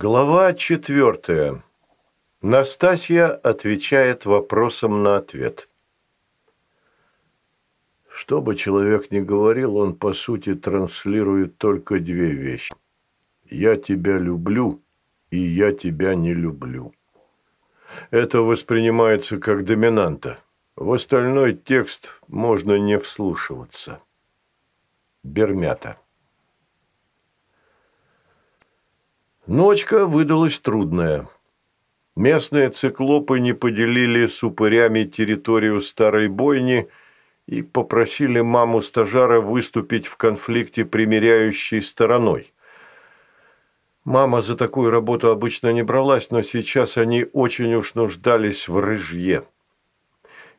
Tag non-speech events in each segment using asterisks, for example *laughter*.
Глава четвертая. Настасья отвечает вопросом на ответ. Что бы человек ни говорил, он по сути транслирует только две вещи. «Я тебя люблю» и «я тебя не люблю». Это воспринимается как доминанта. В остальной текст можно не вслушиваться. Бермята. Ночка выдалась трудная. Местные циклопы не поделили с упырями территорию старой бойни и попросили маму стажара выступить в конфликте примиряющей стороной. Мама за такую работу обычно не бралась, но сейчас они очень уж нуждались в рыжье.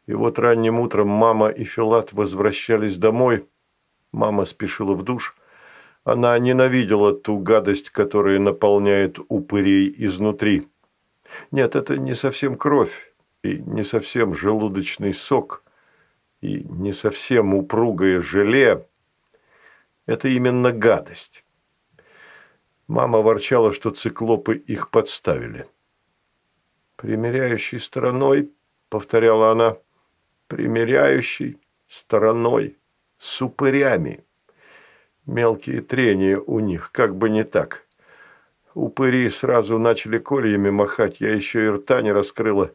И вот ранним утром мама и Филат возвращались домой. Мама спешила в душ – она ненавидела ту гадость, которая наполняет упырей изнутри. Нет, это не совсем кровь, и не совсем желудочный сок, и не совсем упругое желе. Это именно гадость. Мама ворчала, что циклопы их подставили. «Примеряющей стороной», — повторяла она, — «примеряющей стороной с упырями». Мелкие трения у них, как бы не так. Упыри сразу начали кольями махать, я еще и рта не раскрыла.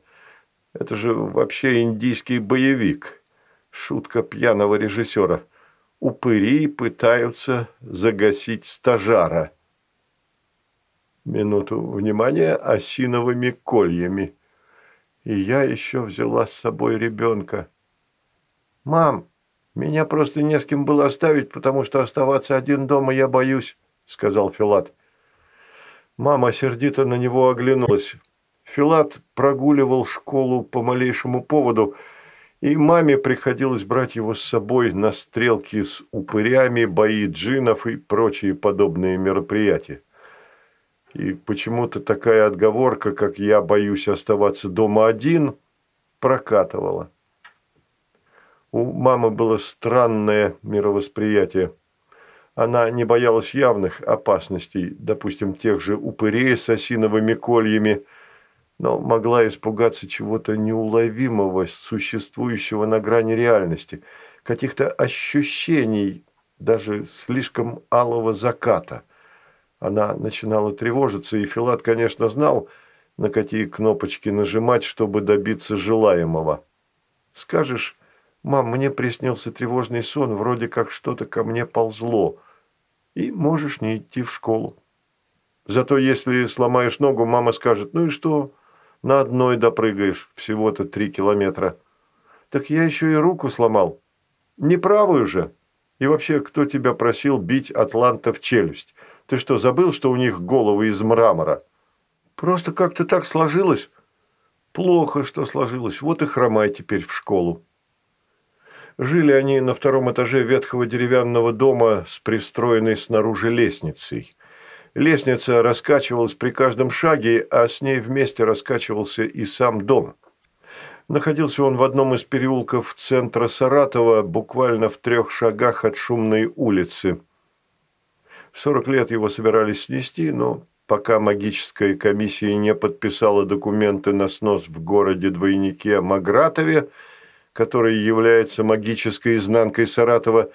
Это же вообще индийский боевик. Шутка пьяного режиссера. Упыри пытаются загасить стажара. Минуту внимания осиновыми кольями. И я еще взяла с собой ребенка. «Мам, «Меня просто не с кем было оставить, потому что оставаться один дома я боюсь», – сказал Филат. Мама сердито на него оглянулась. Филат прогуливал школу по малейшему поводу, и маме приходилось брать его с собой на стрелки с упырями, бои джинов и прочие подобные мероприятия. И почему-то такая отговорка, как «я боюсь оставаться дома один», прокатывала. У мамы было странное мировосприятие. Она не боялась явных опасностей, допустим, тех же упырей с осиновыми кольями, но могла испугаться чего-то неуловимого, существующего на грани реальности, каких-то ощущений, даже слишком алого заката. Она начинала тревожиться, и Филат, конечно, знал, на какие кнопочки нажимать, чтобы добиться желаемого. Скажешь, «Мам, мне приснился тревожный сон, вроде как что-то ко мне ползло, и можешь не идти в школу. Зато если сломаешь ногу, мама скажет, ну и что, на одной допрыгаешь, всего-то три километра. Так я еще и руку сломал. Не правую же. И вообще, кто тебя просил бить атланта в челюсть? Ты что, забыл, что у них головы из мрамора? Просто как-то так сложилось. Плохо, что сложилось. Вот и хромай теперь в школу. Жили они на втором этаже ветхого деревянного дома с пристроенной снаружи лестницей. Лестница раскачивалась при каждом шаге, а с ней вместе раскачивался и сам дом. Находился он в одном из переулков центра Саратова, буквально в трех шагах от шумной улицы. В 40 лет его собирались снести, но пока магическая комиссия не подписала документы на снос в городе-двойнике Магратове, который является магической изнанкой Саратова,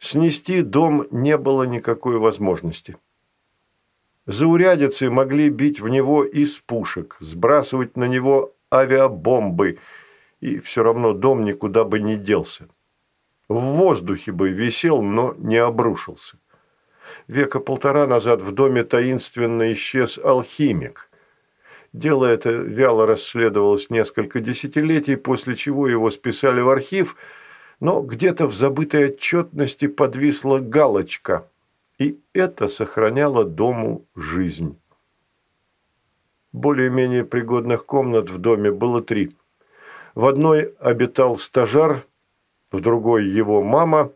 снести дом не было никакой возможности. Заурядицы могли бить в него из пушек, сбрасывать на него авиабомбы, и все равно дом никуда бы не делся. В воздухе бы висел, но не обрушился. Века полтора назад в доме таинственно исчез алхимик. Дело это вяло расследовалось несколько десятилетий, после чего его списали в архив, но где-то в забытой отчетности подвисла галочка, и это сохраняло дому жизнь. Более-менее пригодных комнат в доме было три. В одной обитал стажар, в другой его мама,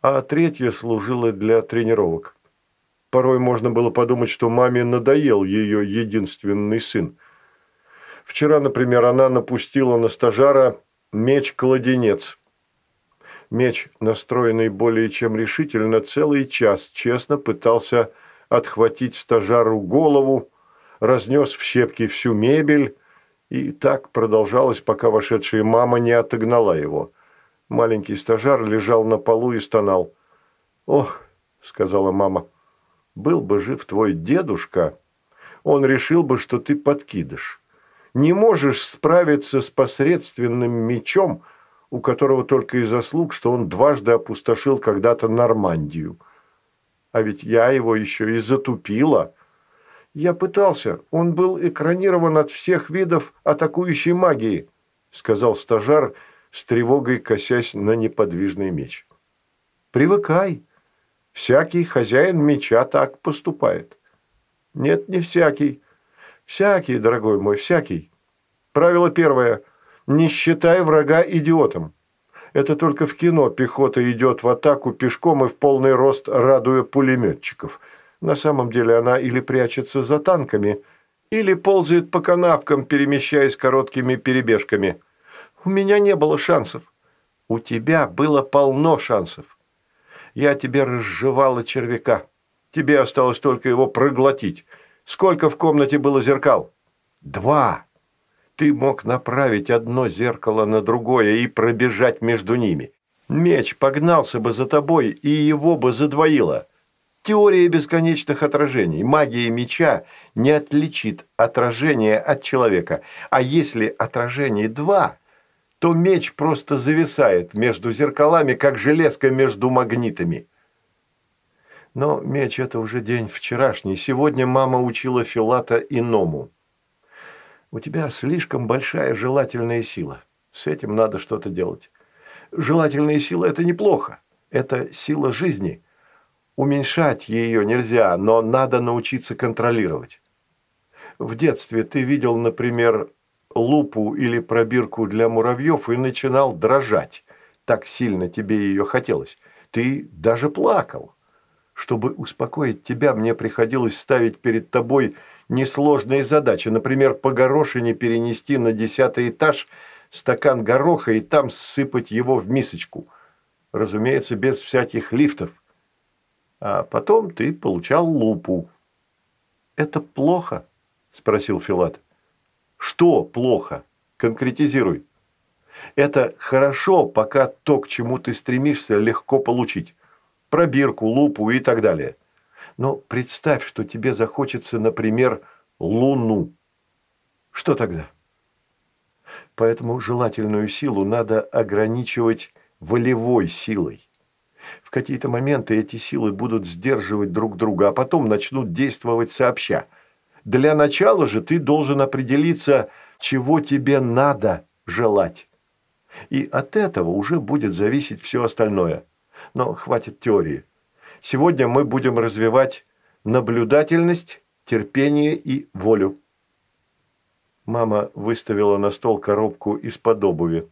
а третья служила для тренировок. Порой можно было подумать, что маме надоел ее единственный сын. Вчера, например, она напустила на стажара меч-кладенец. Меч, настроенный более чем решительно, целый час честно пытался отхватить стажару голову, разнес в щепки всю мебель, и так продолжалось, пока вошедшая мама не отогнала его. Маленький стажар лежал на полу и стонал. «Ох», — сказала мама, — «был бы жив твой дедушка, он решил бы, что ты подкидыш. Не можешь справиться с посредственным мечом, у которого только и заслуг, что он дважды опустошил когда-то Нормандию. А ведь я его еще и затупила». «Я пытался. Он был экранирован от всех видов атакующей магии», – сказал стажар, с тревогой косясь на неподвижный меч. «Привыкай. Всякий хозяин меча так поступает». «Нет, не всякий. Всякий, дорогой мой, всякий. Правило первое. Не считай врага идиотом. Это только в кино пехота идет в атаку пешком и в полный рост, радуя пулеметчиков – на самом деле она или прячется за танками, или ползает по канавкам, перемещаясь короткими перебежками. У меня не было шансов. У тебя было полно шансов. Я тебе разжевала червяка. Тебе осталось только его проглотить. Сколько в комнате было зеркал? Два. Ты мог направить одно зеркало на другое и пробежать между ними. Меч погнался бы за тобой, и его бы задвоило. Теория бесконечных отражений. Магия меча не отличит отражение от человека. А если отражений два, то меч просто зависает между зеркалами, как железка между магнитами. Но меч – это уже день вчерашний. Сегодня мама учила Филата иному. У тебя слишком большая желательная сила. С этим надо что-то делать. Желательная сила – это неплохо. Это сила жизни – Уменьшать ее нельзя, но надо научиться контролировать. В детстве ты видел, например, лупу или пробирку для муравьев и начинал дрожать. Так сильно тебе ее хотелось. Ты даже плакал. Чтобы успокоить тебя, мне приходилось ставить перед тобой несложные задачи. Например, по горошине перенести на десятый этаж стакан гороха и там сыпать его в мисочку. Разумеется, без всяких лифтов – а потом ты получал лупу. «Это плохо?» – спросил Филат. «Что плохо? Конкретизируй». «Это хорошо, пока то, к чему ты стремишься, легко получить. Пробирку, лупу и так далее. Но представь, что тебе захочется, например, луну. Что тогда?» Поэтому желательную силу надо ограничивать волевой силой. В какие-то моменты эти силы будут сдерживать друг друга, а потом начнут действовать сообща. Для начала же ты должен определиться, чего тебе надо желать. И от этого уже будет зависеть все остальное. Но хватит теории. Сегодня мы будем развивать наблюдательность, терпение и волю. Мама выставила на стол коробку из-под обуви.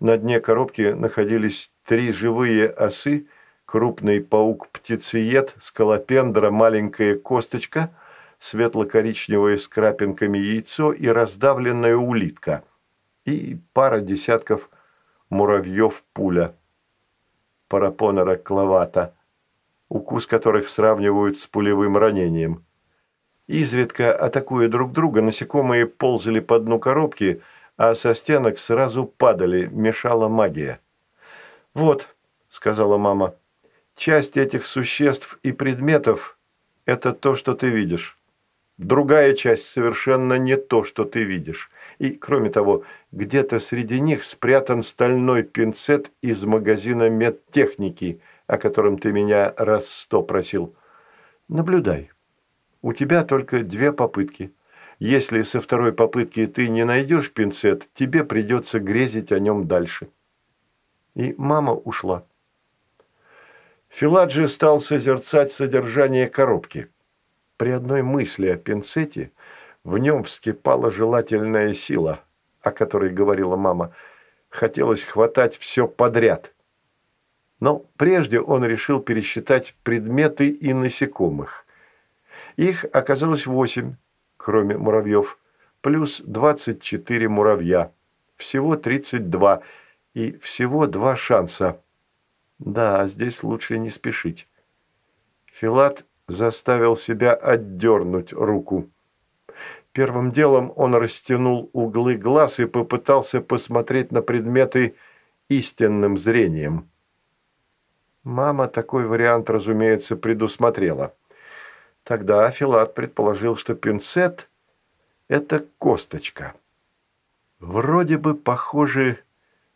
На дне коробки находились три живые осы, крупный паук-птицеед, скалопендра, маленькая косточка, светло-коричневое с крапинками яйцо и раздавленная улитка. И пара десятков муравьев-пуля. Парапонера клавата, укус которых сравнивают с пулевым ранением. Изредка, атакуя друг друга, насекомые ползали по дну коробки – а со стенок сразу падали, мешала магия. «Вот», – сказала мама, – «часть этих существ и предметов – это то, что ты видишь. Другая часть совершенно не то, что ты видишь. И, кроме того, где-то среди них спрятан стальной пинцет из магазина медтехники, о котором ты меня раз сто просил. Наблюдай. У тебя только две попытки. Если со второй попытки ты не найдешь пинцет, тебе придется грезить о нем дальше». И мама ушла. Филаджи стал созерцать содержание коробки. При одной мысли о пинцете в нем вскипала желательная сила, о которой говорила мама. Хотелось хватать все подряд. Но прежде он решил пересчитать предметы и насекомых. Их оказалось восемь, кроме муравьев, плюс 24 муравья. Всего 32 и всего два шанса. Да, здесь лучше не спешить. Филат заставил себя отдернуть руку. Первым делом он растянул углы глаз и попытался посмотреть на предметы истинным зрением. Мама такой вариант, разумеется, предусмотрела. Тогда Филат предположил, что пинцет – это косточка. Вроде бы похожи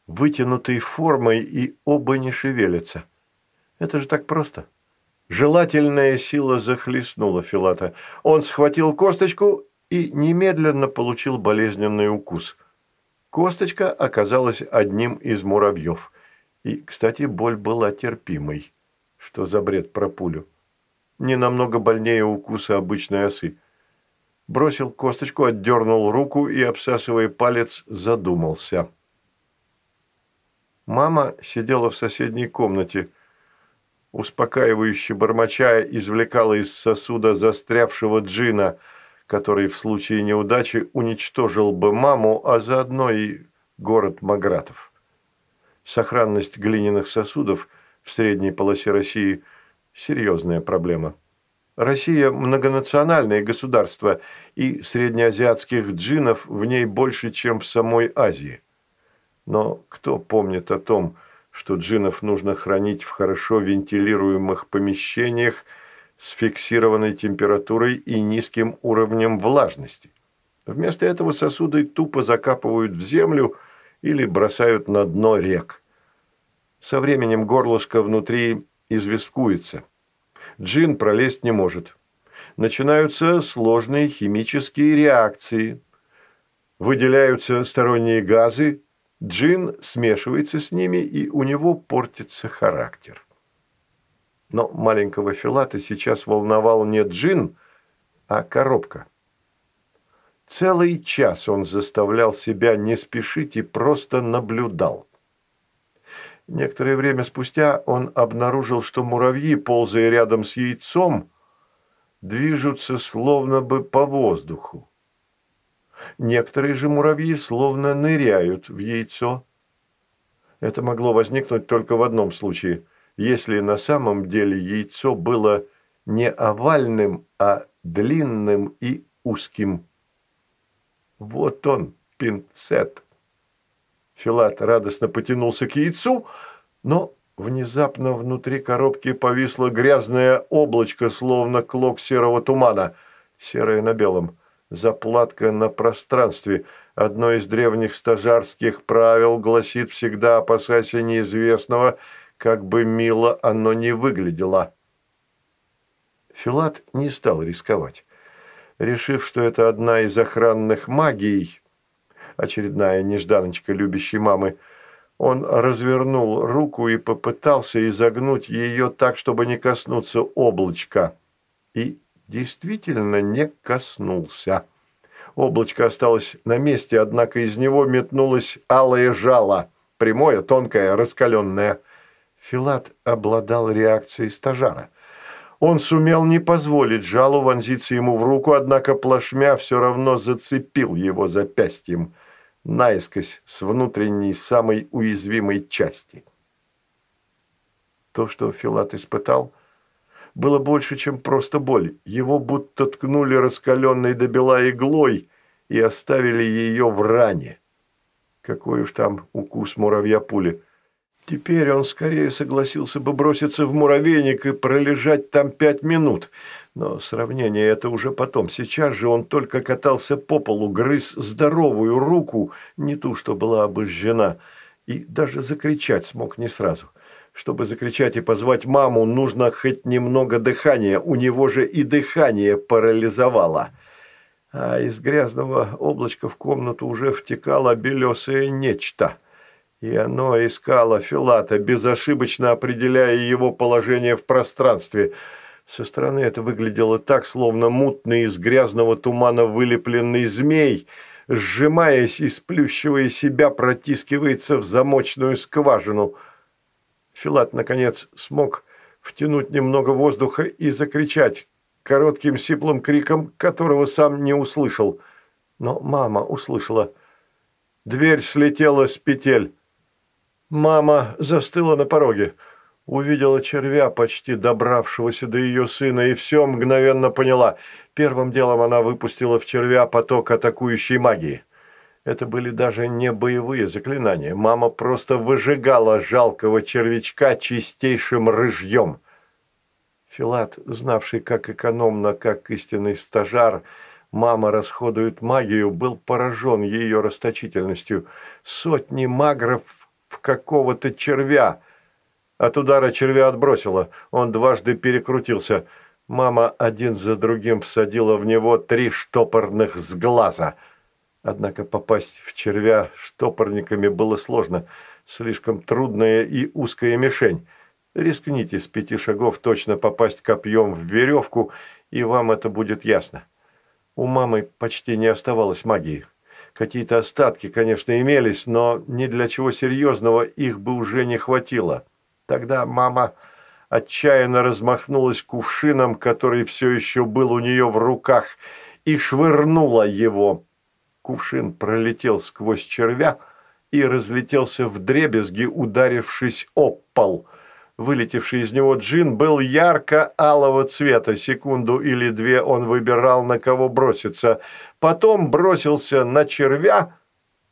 вытянутой формой и оба не шевелятся. Это же так просто. Желательная сила захлестнула Филата. Он схватил косточку и немедленно получил болезненный укус. Косточка оказалась одним из муравьев. И, кстати, боль была терпимой. Что за бред про пулю? Не намного больнее укуса обычной осы. Бросил косточку, отдернул руку и, обсасывая палец, задумался. Мама сидела в соседней комнате – успокаивающе бормоча, извлекала из сосуда застрявшего джина, который в случае неудачи уничтожил бы маму, а заодно и город Магратов. Сохранность глиняных сосудов в средней полосе России – серьезная проблема. Россия – многонациональное государство, и среднеазиатских джинов в ней больше, чем в самой Азии. Но кто помнит о том, что что джинов нужно хранить в хорошо вентилируемых помещениях с фиксированной температурой и низким уровнем влажности. Вместо этого сосуды тупо закапывают в землю или бросают на дно рек. Со временем горлышко внутри известкуется. Джин пролезть не может. Начинаются сложные химические реакции. Выделяются сторонние газы, Джин смешивается с ними, и у него портится характер. Но маленького Филата сейчас волновал не джин, а коробка. Целый час он заставлял себя не спешить и просто наблюдал. Некоторое время спустя он обнаружил, что муравьи, ползая рядом с яйцом, движутся словно бы по воздуху. Некоторые же муравьи словно ныряют в яйцо. Это могло возникнуть только в одном случае, если на самом деле яйцо было не овальным, а длинным и узким. Вот он, пинцет. Филат радостно потянулся к яйцу, но внезапно внутри коробки повисло грязное облачко, словно клок серого тумана, серое на белом заплатка на пространстве. Одно из древних стажарских правил гласит «всегда опасайся неизвестного, как бы мило оно ни выглядело». Филат не стал рисковать. Решив, что это одна из охранных магий, очередная нежданочка любящей мамы, он развернул руку и попытался изогнуть ее так, чтобы не коснуться облачка. И действительно не коснулся. Облачко осталось на месте, однако из него метнулось алое жало, прямое, тонкое, раскаленное. Филат обладал реакцией стажара. Он сумел не позволить жалу вонзиться ему в руку, однако плашмя все равно зацепил его запястьем, наискось с внутренней самой уязвимой части. То, что Филат испытал – было больше, чем просто боль. Его будто ткнули раскаленной до бела иглой и оставили ее в ране. Какой уж там укус муравья-пули. Теперь он скорее согласился бы броситься в муравейник и пролежать там пять минут. Но сравнение это уже потом. Сейчас же он только катался по полу, грыз здоровую руку, не ту, что была обожжена, и даже закричать смог не сразу – чтобы закричать и позвать маму, нужно хоть немного дыхания. У него же и дыхание парализовало. А из грязного облачка в комнату уже втекало белесое нечто. И оно искало Филата, безошибочно определяя его положение в пространстве. Со стороны это выглядело так, словно мутный из грязного тумана вылепленный змей, сжимаясь и сплющивая себя, протискивается в замочную скважину – Филат, наконец, смог втянуть немного воздуха и закричать коротким сиплым криком, которого сам не услышал. Но мама услышала. Дверь слетела с петель. Мама застыла на пороге. Увидела червя, почти добравшегося до ее сына, и все мгновенно поняла. Первым делом она выпустила в червя поток атакующей магии. Это были даже не боевые заклинания. Мама просто выжигала жалкого червячка чистейшим рыжьем. Филат, знавший как экономно, как истинный стажар, мама расходует магию, был поражен ее расточительностью. Сотни магров в какого-то червя. От удара червя отбросила. Он дважды перекрутился. Мама один за другим всадила в него три штопорных сглаза. Однако попасть в червя штопорниками было сложно. Слишком трудная и узкая мишень. Рискните с пяти шагов точно попасть копьем в веревку, и вам это будет ясно. У мамы почти не оставалось магии. Какие-то остатки, конечно, имелись, но ни для чего серьезного их бы уже не хватило. Тогда мама отчаянно размахнулась кувшином, который все еще был у нее в руках, и швырнула его. Кувшин пролетел сквозь червя и разлетелся в дребезги, ударившись об пол – Вылетевший из него джин был ярко-алого цвета. Секунду или две он выбирал, на кого броситься. Потом бросился на червя,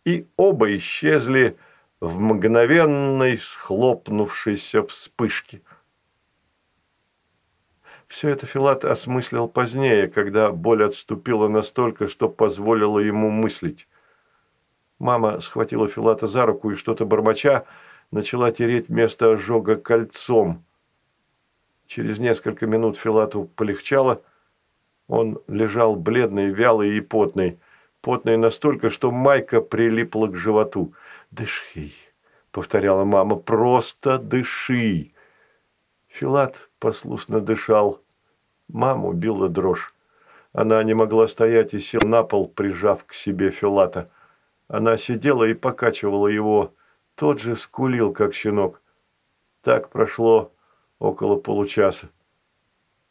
и оба исчезли в мгновенной схлопнувшейся вспышке. Все это Филат осмыслил позднее, когда боль отступила настолько, что позволило ему мыслить. Мама схватила Филата за руку и что-то бормоча, начала тереть место ожога кольцом. Через несколько минут Филату полегчало. Он лежал бледный, вялый и потный. Потный настолько, что майка прилипла к животу. «Дыши», — повторяла мама, — «просто дыши». Филат послушно дышал. Маму била дрожь. Она не могла стоять и сел на пол, прижав к себе Филата. Она сидела и покачивала его, тот же скулил, как щенок. Так прошло около получаса.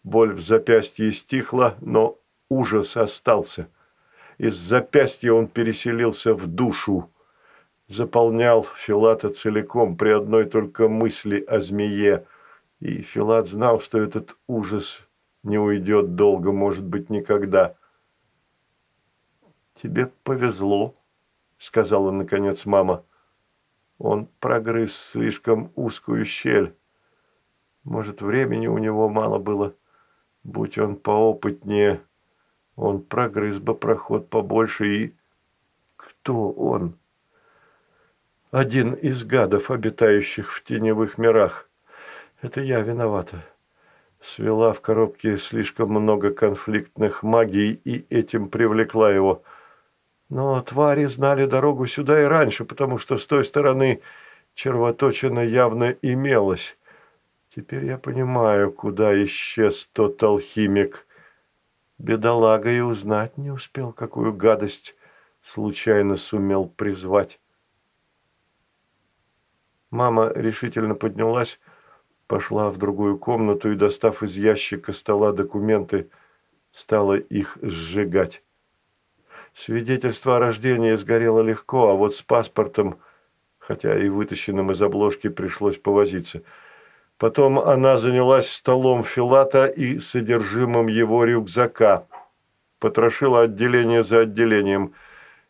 Боль в запястье стихла, но ужас остался. Из запястья он переселился в душу. Заполнял Филата целиком при одной только мысли о змее. И Филат знал, что этот ужас не уйдет долго, может быть, никогда. «Тебе повезло», — сказала наконец мама. Он прогрыз слишком узкую щель. Может, времени у него мало было. Будь он поопытнее, он прогрыз бы проход побольше и... Кто он? Один из гадов, обитающих в теневых мирах. Это я виновата. Свела в коробке слишком много конфликтных магий и этим привлекла его. — но твари знали дорогу сюда и раньше, потому что с той стороны червоточина явно имелась. Теперь я понимаю, куда исчез тот алхимик. Бедолага и узнать не успел, какую гадость случайно сумел призвать. Мама решительно поднялась, пошла в другую комнату и, достав из ящика стола документы, стала их сжигать. Свидетельство о рождении сгорело легко, а вот с паспортом, хотя и вытащенным из обложки, пришлось повозиться. Потом она занялась столом Филата и содержимым его рюкзака. Потрошила отделение за отделением.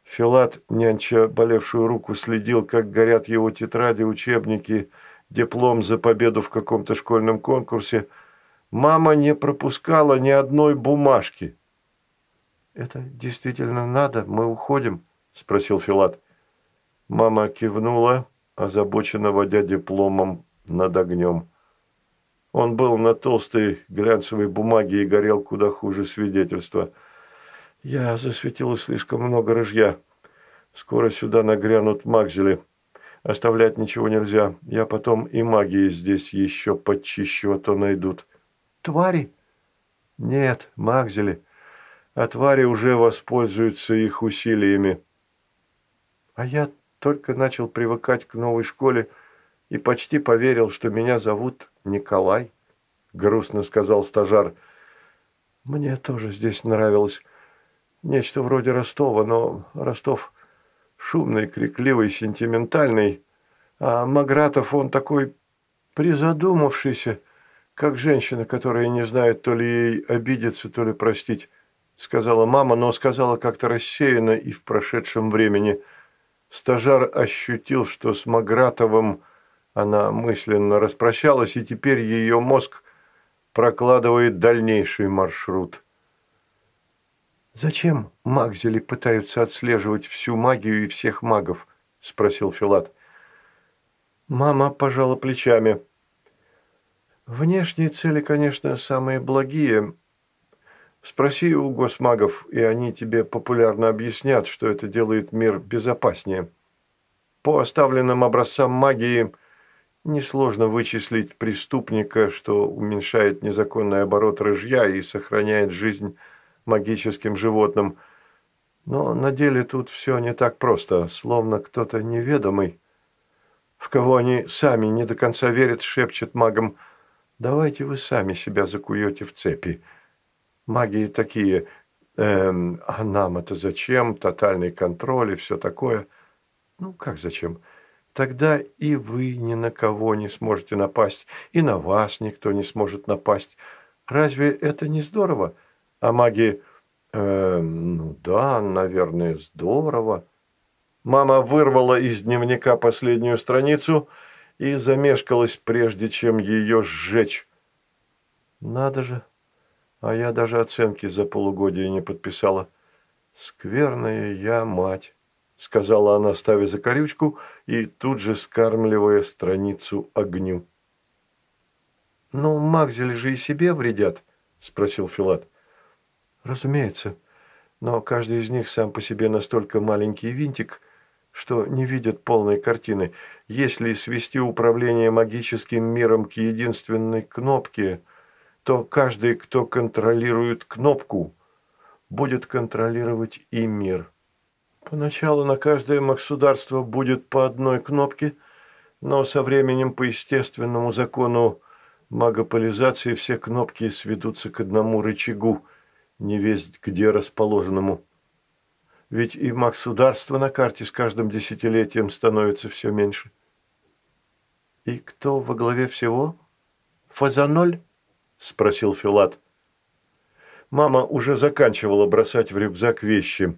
Филат, нянча болевшую руку, следил, как горят его тетради, учебники, диплом за победу в каком-то школьном конкурсе. Мама не пропускала ни одной бумажки. «Это действительно надо? Мы уходим?» – спросил Филат. Мама кивнула, озабоченно водя дипломом над огнем. Он был на толстой глянцевой бумаге и горел куда хуже свидетельства. Я засветила слишком много рыжья. Скоро сюда нагрянут магзели. Оставлять ничего нельзя. Я потом и магии здесь еще подчищу, а то найдут. Твари? Нет, магзели а твари уже воспользуются их усилиями. А я только начал привыкать к новой школе и почти поверил, что меня зовут Николай, грустно сказал стажар. Мне тоже здесь нравилось. Нечто вроде Ростова, но Ростов шумный, крикливый, сентиментальный, а Магратов он такой Призадумавшийся, как женщина, которая не знает то ли ей обидеться, то ли простить, сказала мама, но сказала как-то рассеянно и в прошедшем времени. Стажар ощутил, что с Магратовым она мысленно распрощалась, и теперь ее мозг прокладывает дальнейший маршрут. «Зачем Магзели пытаются отслеживать всю магию и всех магов?» – спросил Филат. Мама пожала плечами. «Внешние цели, конечно, самые благие. Спроси у госмагов, и они тебе популярно объяснят, что это делает мир безопаснее. По оставленным образцам магии несложно вычислить преступника, что уменьшает незаконный оборот рыжья и сохраняет жизнь магическим животным. Но на деле тут все не так просто, словно кто-то неведомый, в кого они сами не до конца верят, шепчет магам «давайте вы сами себя закуете в цепи». Маги такие эм, «а нам это зачем? Тотальный контроль и все такое». Ну, как зачем? Тогда и вы ни на кого не сможете напасть, и на вас никто не сможет напасть. Разве это не здорово? А маги... Э, ну да, наверное, здорово. Мама вырвала из дневника последнюю страницу и замешкалась, прежде чем ее сжечь. Надо же, а я даже оценки за полугодие не подписала. Скверная я мать, сказала она, ставя закорючку и тут же скармливая страницу огню. «Ну, Макзели же и себе вредят?» – спросил Филат. Разумеется, но каждый из них сам по себе настолько маленький винтик, что не видят полной картины. Если свести управление магическим миром к единственной кнопке, то каждый, кто контролирует кнопку, будет контролировать и мир. Поначалу на каждое государство будет по одной кнопке, но со временем по естественному закону магополизации все кнопки сведутся к одному рычагу – не весть где расположенному. Ведь и государства на карте с каждым десятилетием становится все меньше. «И кто во главе всего? Фазаноль?» – спросил Филат. Мама уже заканчивала бросать в рюкзак вещи.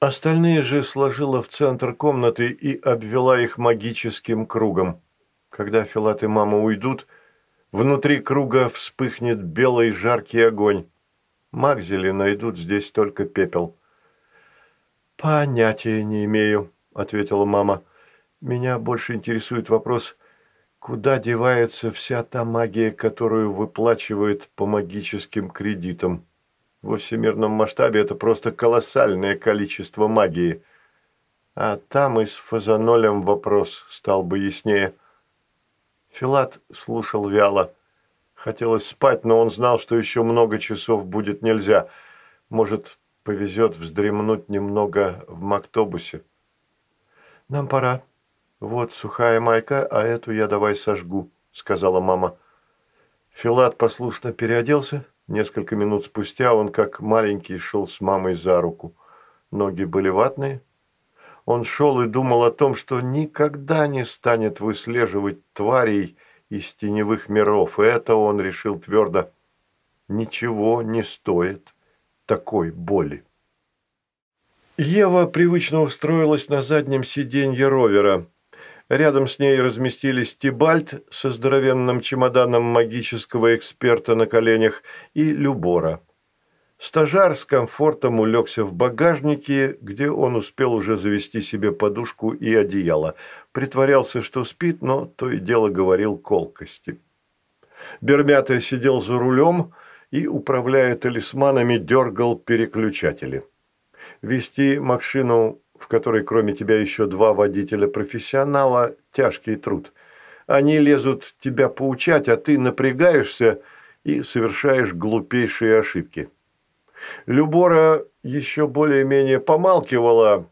Остальные же сложила в центр комнаты и обвела их магическим кругом. Когда Филат и мама уйдут, внутри круга вспыхнет белый жаркий огонь. Магзели найдут здесь только пепел». «Понятия не имею», – ответила мама. «Меня больше интересует вопрос, куда девается вся та магия, которую выплачивают по магическим кредитам? Во всемирном масштабе это просто колоссальное количество магии. А там и с фазанолем вопрос стал бы яснее». Филат слушал вяло. Хотелось спать, но он знал, что еще много часов будет нельзя. Может, повезет вздремнуть немного в Мактобусе. «Нам пора. Вот сухая майка, а эту я давай сожгу», — сказала мама. Филат послушно переоделся. Несколько минут спустя он, как маленький, шел с мамой за руку. Ноги были ватные. Он шел и думал о том, что никогда не станет выслеживать тварей, из теневых миров. Это он решил твердо. Ничего не стоит такой боли. Ева привычно устроилась на заднем сиденье ровера. Рядом с ней разместились Тибальт со здоровенным чемоданом магического эксперта на коленях и Любора. Стажар с комфортом улегся в багажнике, где он успел уже завести себе подушку и одеяло. Притворялся, что спит, но то и дело говорил колкости. Бермятый сидел за рулем и, управляя талисманами, дергал переключатели. Вести машину, в которой кроме тебя еще два водителя-профессионала, тяжкий труд. Они лезут тебя поучать, а ты напрягаешься и совершаешь глупейшие ошибки. Любора еще более-менее помалкивала.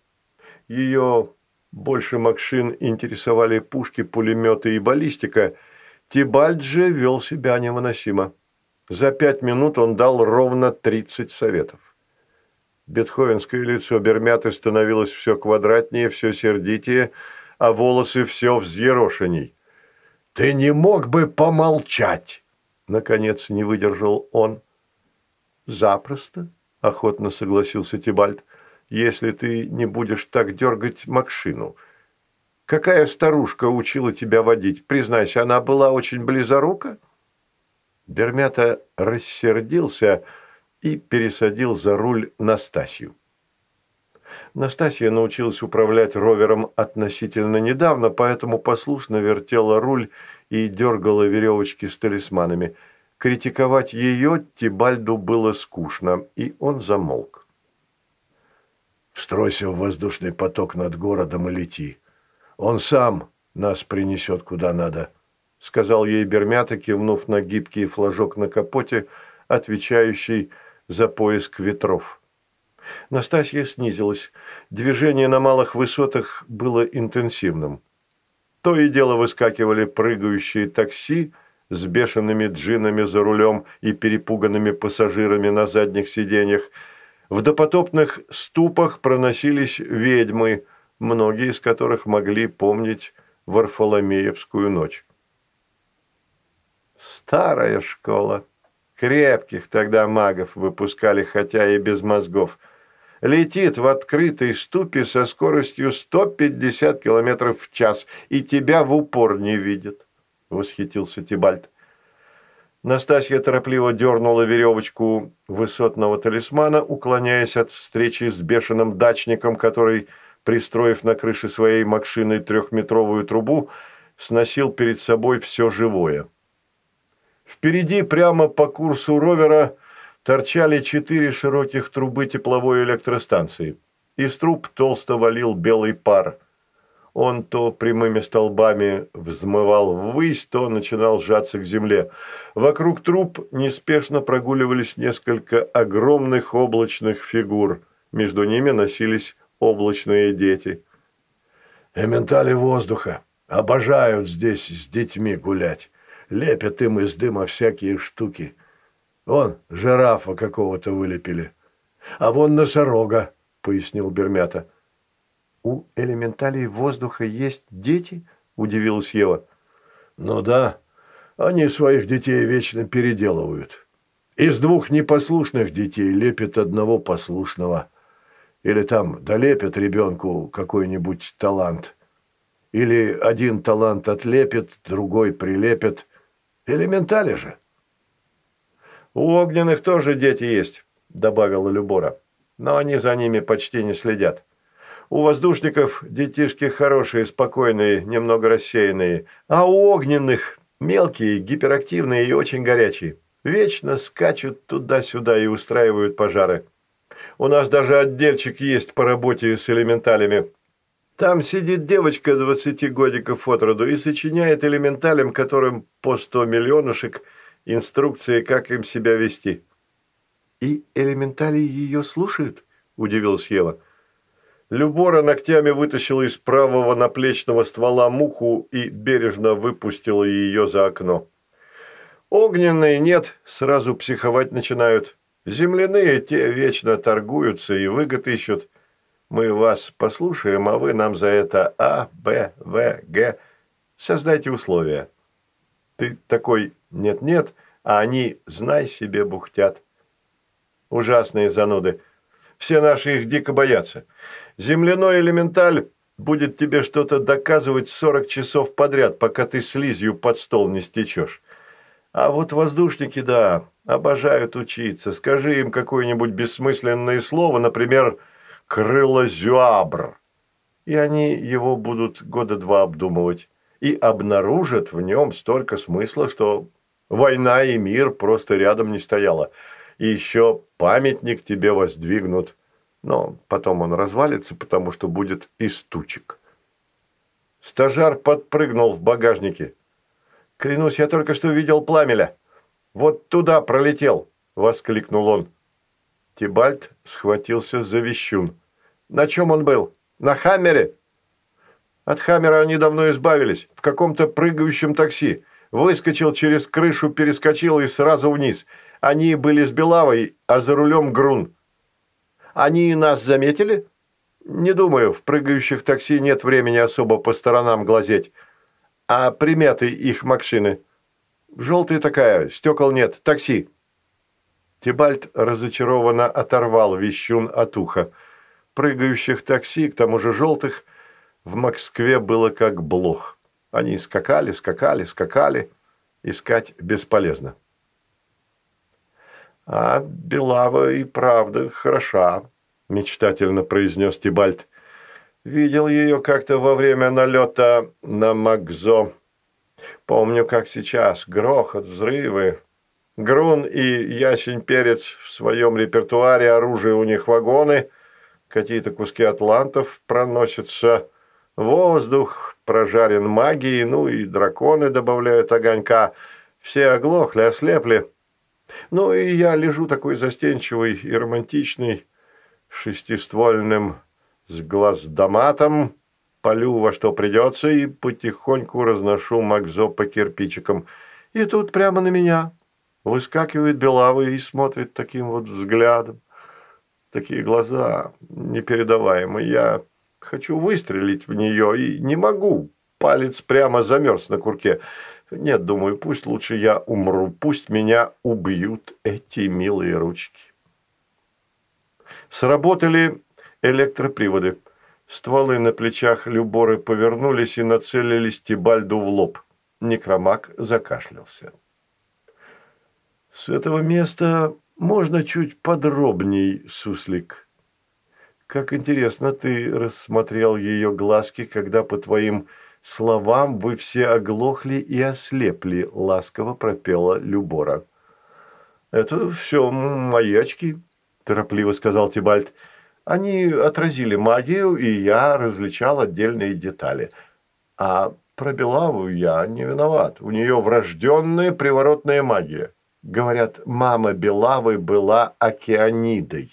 Ее больше Макшин интересовали пушки, пулеметы и баллистика. Тибальд же вел себя невыносимо. За пять минут он дал ровно 30 советов. Бетховенское лицо Бермяты становилось все квадратнее, все сердитее, а волосы все взъерошенней. Ты не мог бы помолчать?» Наконец не выдержал он. «Запросто», – охотно согласился Тибальд, – «если ты не будешь так дергать Макшину. Какая старушка учила тебя водить? Признайся, она была очень близорука?» Бермята рассердился и пересадил за руль Настасью. Настасья научилась управлять ровером относительно недавно, поэтому послушно вертела руль и дергала веревочки с талисманами. Критиковать ее Тибальду было скучно, и он замолк. «Встройся в воздушный поток над городом и лети. Он сам нас принесет куда надо», — сказал ей Бермята, кивнув на гибкий флажок на капоте, отвечающий за поиск ветров. Настасья снизилась. Движение на малых высотах было интенсивным. То и дело выскакивали прыгающие такси с бешеными джинами за рулем и перепуганными пассажирами на задних сиденьях. В допотопных ступах проносились ведьмы, многие из которых могли помнить Варфоломеевскую ночь. Старая школа. Крепких тогда магов выпускали, хотя и без мозгов летит в открытой ступе со скоростью 150 км в час и тебя в упор не видит», – восхитился Тибальд. Настасья торопливо дернула веревочку высотного талисмана, уклоняясь от встречи с бешеным дачником, который, пристроив на крыше своей машины трехметровую трубу, сносил перед собой все живое. Впереди, прямо по курсу ровера, торчали четыре широких трубы тепловой электростанции. Из труб толсто валил белый пар. Он то прямыми столбами взмывал ввысь, то начинал сжаться к земле. Вокруг труб неспешно прогуливались несколько огромных облачных фигур. Между ними носились облачные дети. «Эментали воздуха. Обожают здесь с детьми гулять. Лепят им из дыма всякие штуки». Вон, жирафа какого-то вылепили. А вон носорога, пояснил Бермята. У элементалей воздуха есть дети? Удивилась Ева. Ну да, они своих детей вечно переделывают. Из двух непослушных детей лепят одного послушного. Или там долепят ребенку какой-нибудь талант. Или один талант отлепят, другой прилепят. Элементали же. «У огненных тоже дети есть», – добавила Любора. «Но они за ними почти не следят. У воздушников детишки хорошие, спокойные, немного рассеянные, а у огненных мелкие, гиперактивные и очень горячие. Вечно скачут туда-сюда и устраивают пожары. У нас даже отдельчик есть по работе с элементалями. Там сидит девочка 20 годиков от роду и сочиняет элементалям, которым по 100 миллионушек – инструкции, как им себя вести». «И элементали ее слушают?» – удивилась Ева. Любора ногтями вытащила из правого наплечного ствола муху и бережно выпустила ее за окно. Огненные нет, сразу психовать начинают. Земляные те вечно торгуются и выгод ищут. Мы вас послушаем, а вы нам за это А, Б, В, Г. Создайте условия. Ты такой нет-нет, а они, знай себе, бухтят. Ужасные зануды. Все наши их дико боятся. Земляной элементаль будет тебе что-то доказывать 40 часов подряд, пока ты слизью под стол не стечешь. А вот воздушники, да, обожают учиться. Скажи им какое-нибудь бессмысленное слово, например, «крылозюабр», и они его будут года два обдумывать и обнаружат в нем столько смысла, что Война и мир просто рядом не стояла. И еще памятник тебе воздвигнут. Но потом он развалится, потому что будет из тучек. Стажар подпрыгнул в багажнике. «Клянусь, я только что видел пламеля. Вот туда пролетел!» – воскликнул он. Тибальт схватился за вещун. «На чем он был? На Хаммере?» «От Хаммера они давно избавились. В каком-то прыгающем такси. Выскочил через крышу, перескочил и сразу вниз. Они были с Белавой, а за рулем Грун. Они нас заметили? Не думаю, в прыгающих такси нет времени особо по сторонам глазеть. А приметы их машины? Желтая такая, стекол нет, такси. Тибальт разочарованно оторвал вещун от уха. Прыгающих такси, к тому же желтых, в Москве было как блох. Они скакали, скакали, скакали. Искать бесполезно. «А Белава и правда хороша», – мечтательно произнес Тибальт. «Видел ее как-то во время налета на Макзо. Помню, как сейчас. Грохот, взрывы. Грун и Ясень-Перец в своем репертуаре, оружие у них вагоны, какие-то куски атлантов проносятся, воздух прожарен магией, ну и драконы добавляют огонька. Все оглохли, ослепли». Ну и я лежу такой застенчивый и романтичный, шестиствольным с глаздоматом, полю во что придется и потихоньку разношу Макзо по кирпичикам. И тут прямо на меня выскакивает Белавы и смотрит таким вот взглядом. Такие глаза непередаваемые. Я хочу выстрелить в нее и не могу. Палец прямо замерз на курке. Нет, думаю, пусть лучше я умру, пусть меня убьют эти милые ручки. Сработали электроприводы. Стволы на плечах Люборы повернулись и нацелились Тибальду в лоб. Некромак закашлялся. «С этого места можно чуть подробней, Суслик. Как интересно ты рассмотрел ее глазки, когда по твоим словам вы все оглохли и ослепли», – ласково пропела Любора. «Это все мои очки», – торопливо сказал Тибальт. «Они отразили магию, и я различал отдельные детали. А про Белаву я не виноват. У нее врожденная приворотная магия. Говорят, мама Белавы была океанидой».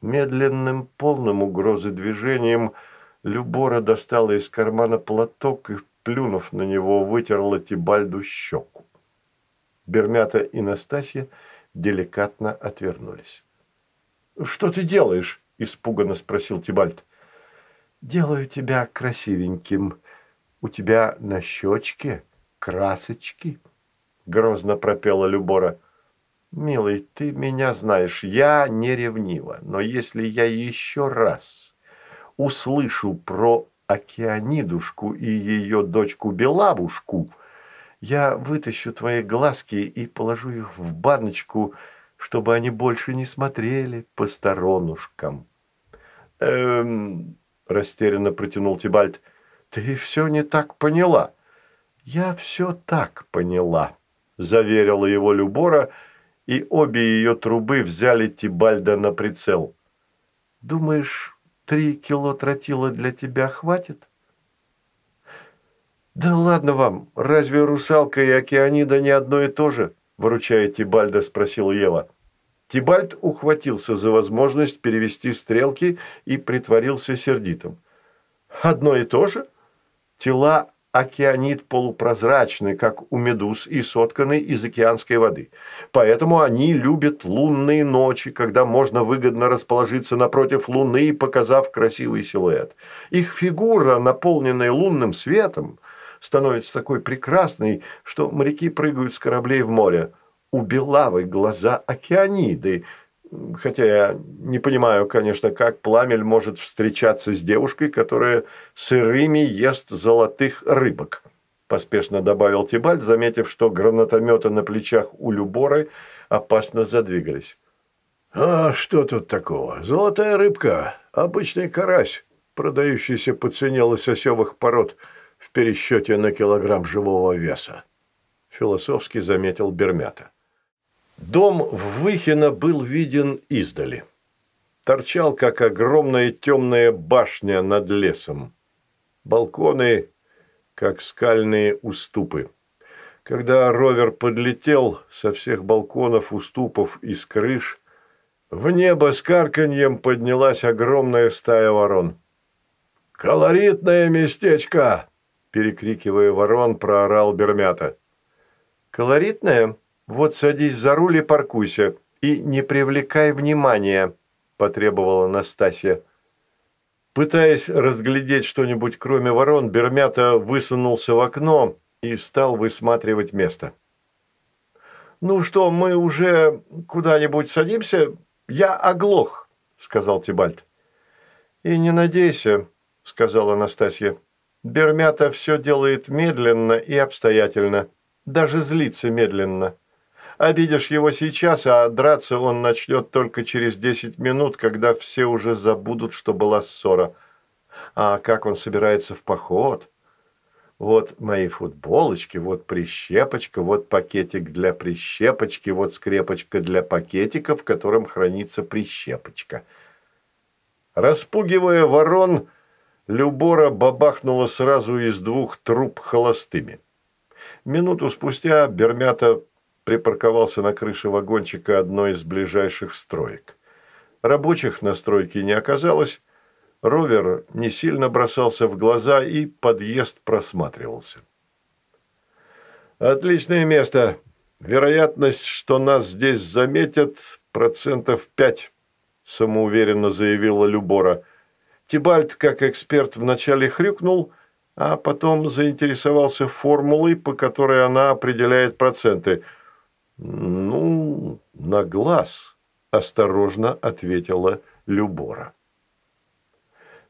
Медленным, полным угрозы движением – Любора достала из кармана платок и, плюнув на него, вытерла Тибальду щеку. Бермята и Настасья деликатно отвернулись. «Что ты делаешь?» – испуганно спросил Тибальд. «Делаю тебя красивеньким. У тебя на щечке красочки», – грозно пропела Любора. «Милый, ты меня знаешь, я не ревнива, но если я еще раз услышу про Океанидушку и ее дочку Белавушку, я вытащу твои глазки и положу их в баночку, чтобы они больше не смотрели по сторонушкам. Эм, растерянно протянул Тибальт. Ты все не так поняла. Я все так поняла, заверила его Любора, и обе ее трубы взяли Тибальда на прицел. Думаешь, Три кило тротила для тебя хватит? Да ладно вам, разве русалка и океанида не одно и то же? Выручая Тибальда, спросила Ева. Тибальд ухватился за возможность перевести стрелки и притворился сердитым. «Одно и то же? Тела океанит полупрозрачный, как у медуз, и сотканы из океанской воды. Поэтому они любят лунные ночи, когда можно выгодно расположиться напротив Луны, показав красивый силуэт. Их фигура, наполненная лунным светом, становится такой прекрасной, что моряки прыгают с кораблей в море. У Белавы глаза океаниды – хотя я не понимаю, конечно, как Пламель может встречаться с девушкой, которая сырыми ест золотых рыбок», – поспешно добавил Тибальд, заметив, что гранатометы на плечах у Люборы опасно задвигались. «А что тут такого? Золотая рыбка, обычный карась, продающийся по цене лососевых пород в пересчете на килограмм живого веса», – философски заметил Бермята. Дом в Выхино был виден издали. Торчал, как огромная темная башня над лесом. Балконы, как скальные уступы. Когда ровер подлетел со всех балконов, уступов и с крыш, в небо с карканьем поднялась огромная стая ворон. «Колоритное местечко!» – перекрикивая ворон, проорал Бермята. «Колоритное?» «Вот садись за руль и паркуйся, и не привлекай внимания», – потребовала Настасья. Пытаясь разглядеть что-нибудь кроме ворон, Бермята высунулся в окно и стал высматривать место. «Ну что, мы уже куда-нибудь садимся? Я оглох», – сказал Тибальт. «И не надейся», – сказала Анастасия. «Бермята все делает медленно и обстоятельно, даже злится медленно. Обидишь его сейчас, а драться он начнет только через десять минут, когда все уже забудут, что была ссора. А как он собирается в поход? Вот мои футболочки, вот прищепочка, вот пакетик для прищепочки, вот скрепочка для пакетика, в котором хранится прищепочка. Распугивая ворон, Любора бабахнула сразу из двух труб холостыми. Минуту спустя Бермята припарковался на крыше вагончика одной из ближайших строек. Рабочих на стройке не оказалось, ровер не сильно бросался в глаза и подъезд просматривался. «Отличное место. Вероятность, что нас здесь заметят, процентов пять», – самоуверенно заявила Любора. Тибальт, как эксперт, вначале хрюкнул, а потом заинтересовался формулой, по которой она определяет проценты – «Ну, на глаз», – осторожно ответила Любора.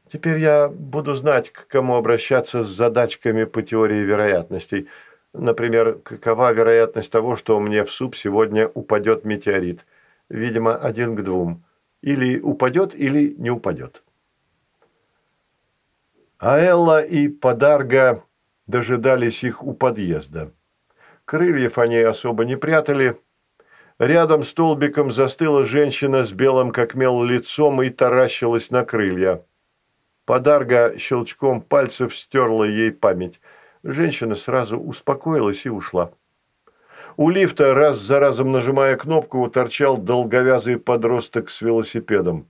«Теперь я буду знать, к кому обращаться с задачками по теории вероятностей. Например, какова вероятность того, что мне в суп сегодня упадет метеорит? Видимо, один к двум. Или упадет, или не упадет». Аэлла и Подарга дожидались их у подъезда. Крыльев они особо не прятали. Рядом столбиком застыла женщина с белым как мел лицом и таращилась на крылья. Подарга щелчком пальцев стерла ей память. Женщина сразу успокоилась и ушла. У лифта, раз за разом нажимая кнопку, торчал долговязый подросток с велосипедом.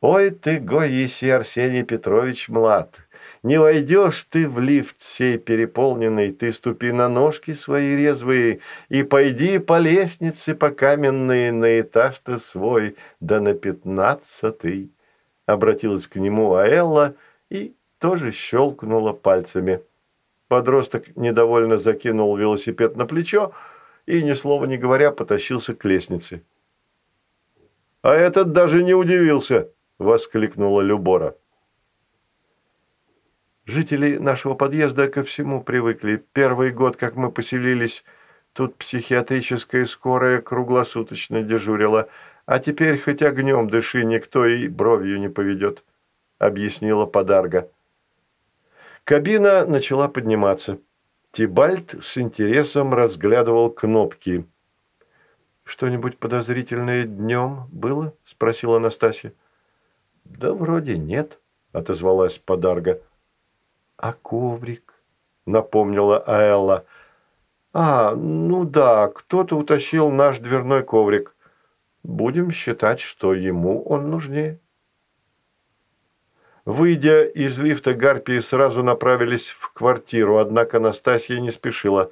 «Ой ты, Гоиси Арсений Петрович Млад! Не войдешь ты в лифт сей переполненный, ты ступи на ножки свои резвые и пойди по лестнице по каменной на этаж ты свой, да на пятнадцатый. Обратилась к нему Аэлла и тоже щелкнула пальцами. Подросток недовольно закинул велосипед на плечо и, ни слова не говоря, потащился к лестнице. «А этот даже не удивился!» – воскликнула Любора. Жители нашего подъезда ко всему привыкли. Первый год, как мы поселились, тут психиатрическая скорая круглосуточно дежурила. А теперь хоть огнем дыши, никто и бровью не поведет», – объяснила Подарга. Кабина начала подниматься. Тибальт с интересом разглядывал кнопки. «Что-нибудь подозрительное днем было?» – спросила Анастасия. «Да вроде нет», – отозвалась Подарга. «А коврик?» – напомнила Аэлла. «А, ну да, кто-то утащил наш дверной коврик. Будем считать, что ему он нужнее». Выйдя из лифта, гарпии сразу направились в квартиру, однако Настасья не спешила.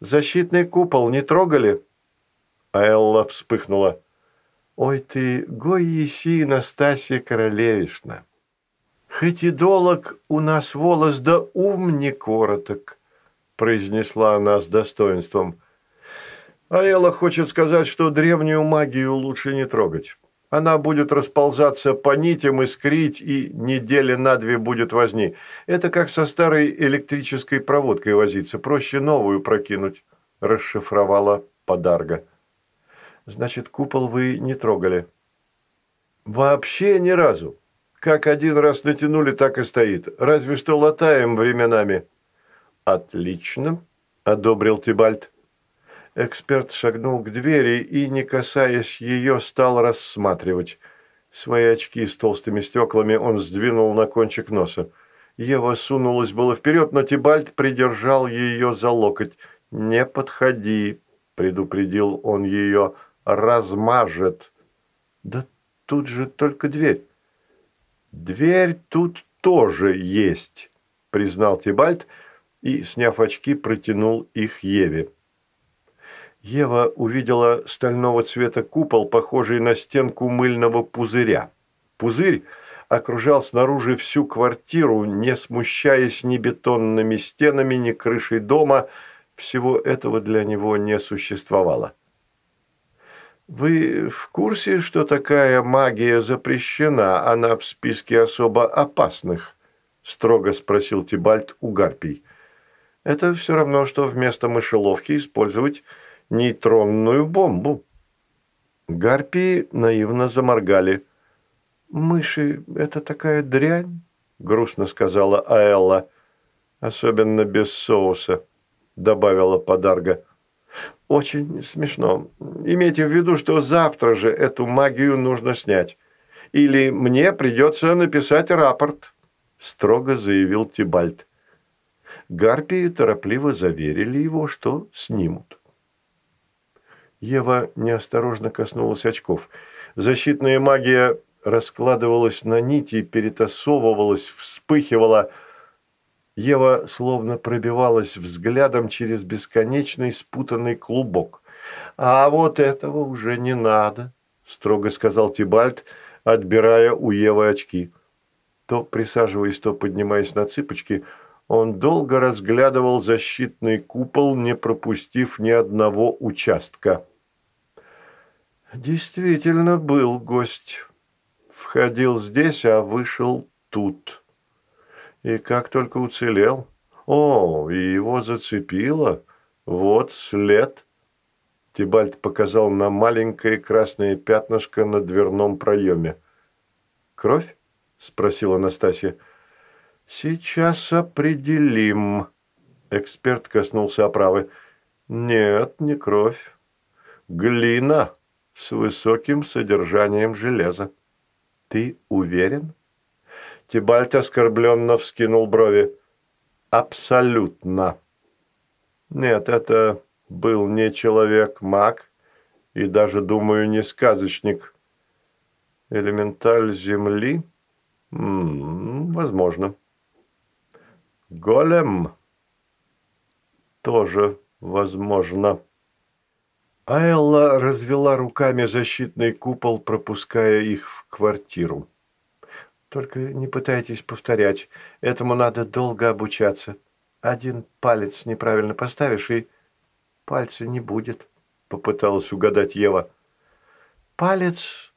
«Защитный купол не трогали?» Аэлла вспыхнула. «Ой ты, гой еси, Настасья Королевишна!» «Хоть и долог у нас волос, да ум не короток», – произнесла она с достоинством. А Элла хочет сказать, что древнюю магию лучше не трогать. Она будет расползаться по нитям, искрить, и недели на две будет возни. Это как со старой электрической проводкой возиться. Проще новую прокинуть», – расшифровала Подарга. «Значит, купол вы не трогали?» «Вообще ни разу. Как один раз натянули, так и стоит. Разве что латаем временами». «Отлично», – одобрил Тибальт. Эксперт шагнул к двери и, не касаясь ее, стал рассматривать. Свои очки с толстыми стеклами он сдвинул на кончик носа. Ева сунулась было вперед, но Тибальт придержал ее за локоть. «Не подходи», – предупредил он ее, – «размажет». «Да тут же только дверь». «Дверь тут тоже есть», – признал Тибальт и, сняв очки, протянул их Еве. Ева увидела стального цвета купол, похожий на стенку мыльного пузыря. Пузырь окружал снаружи всю квартиру, не смущаясь ни бетонными стенами, ни крышей дома. Всего этого для него не существовало. «Вы в курсе, что такая магия запрещена? Она в списке особо опасных?» – строго спросил Тибальт у Гарпий. «Это все равно, что вместо мышеловки использовать нейтронную бомбу». Гарпии наивно заморгали. «Мыши – это такая дрянь», – грустно сказала Аэлла. «Особенно без соуса», – добавила Подарга. «Очень смешно. Имейте в виду, что завтра же эту магию нужно снять. Или мне придется написать рапорт», – строго заявил Тибальт. Гарпии торопливо заверили его, что снимут. Ева неосторожно коснулась очков. Защитная магия раскладывалась на нити, перетасовывалась, вспыхивала. Ева словно пробивалась взглядом через бесконечный спутанный клубок. «А вот этого уже не надо», – строго сказал Тибальт, отбирая у Евы очки. То присаживаясь, то поднимаясь на цыпочки – он долго разглядывал защитный купол, не пропустив ни одного участка. Действительно был гость. Входил здесь, а вышел тут. И как только уцелел. О, и его зацепило. Вот след. Тибальт показал на маленькое красное пятнышко на дверном проеме. «Кровь?» – спросила Анастасия. «Сейчас определим». Эксперт коснулся оправы. «Нет, не кровь. Глина с высоким содержанием железа. Ты уверен?» Тибальт оскорбленно вскинул брови. «Абсолютно. Нет, это был не человек-маг и даже, думаю, не сказочник. Элементаль Земли? М -м, возможно». Голем тоже возможно. Айла развела руками защитный купол, пропуская их в квартиру. Только не пытайтесь повторять. Этому надо долго обучаться. Один палец неправильно поставишь, и пальца не будет, попыталась угадать Ева. Палец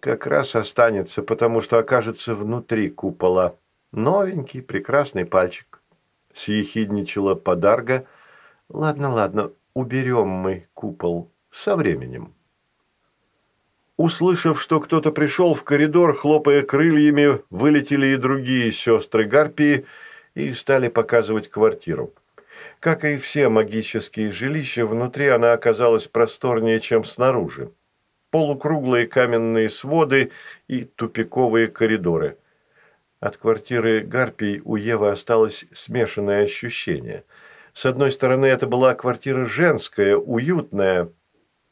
как раз останется, потому что окажется внутри купола. Новенький, прекрасный пальчик. Съехидничала подарга. Ладно, ладно, уберем мы купол со временем. Услышав, что кто-то пришел в коридор, хлопая крыльями, вылетели и другие сестры Гарпии и стали показывать квартиру. Как и все магические жилища, внутри она оказалась просторнее, чем снаружи. Полукруглые каменные своды и тупиковые коридоры. От квартиры Гарпий у Евы осталось смешанное ощущение. С одной стороны, это была квартира женская, уютная,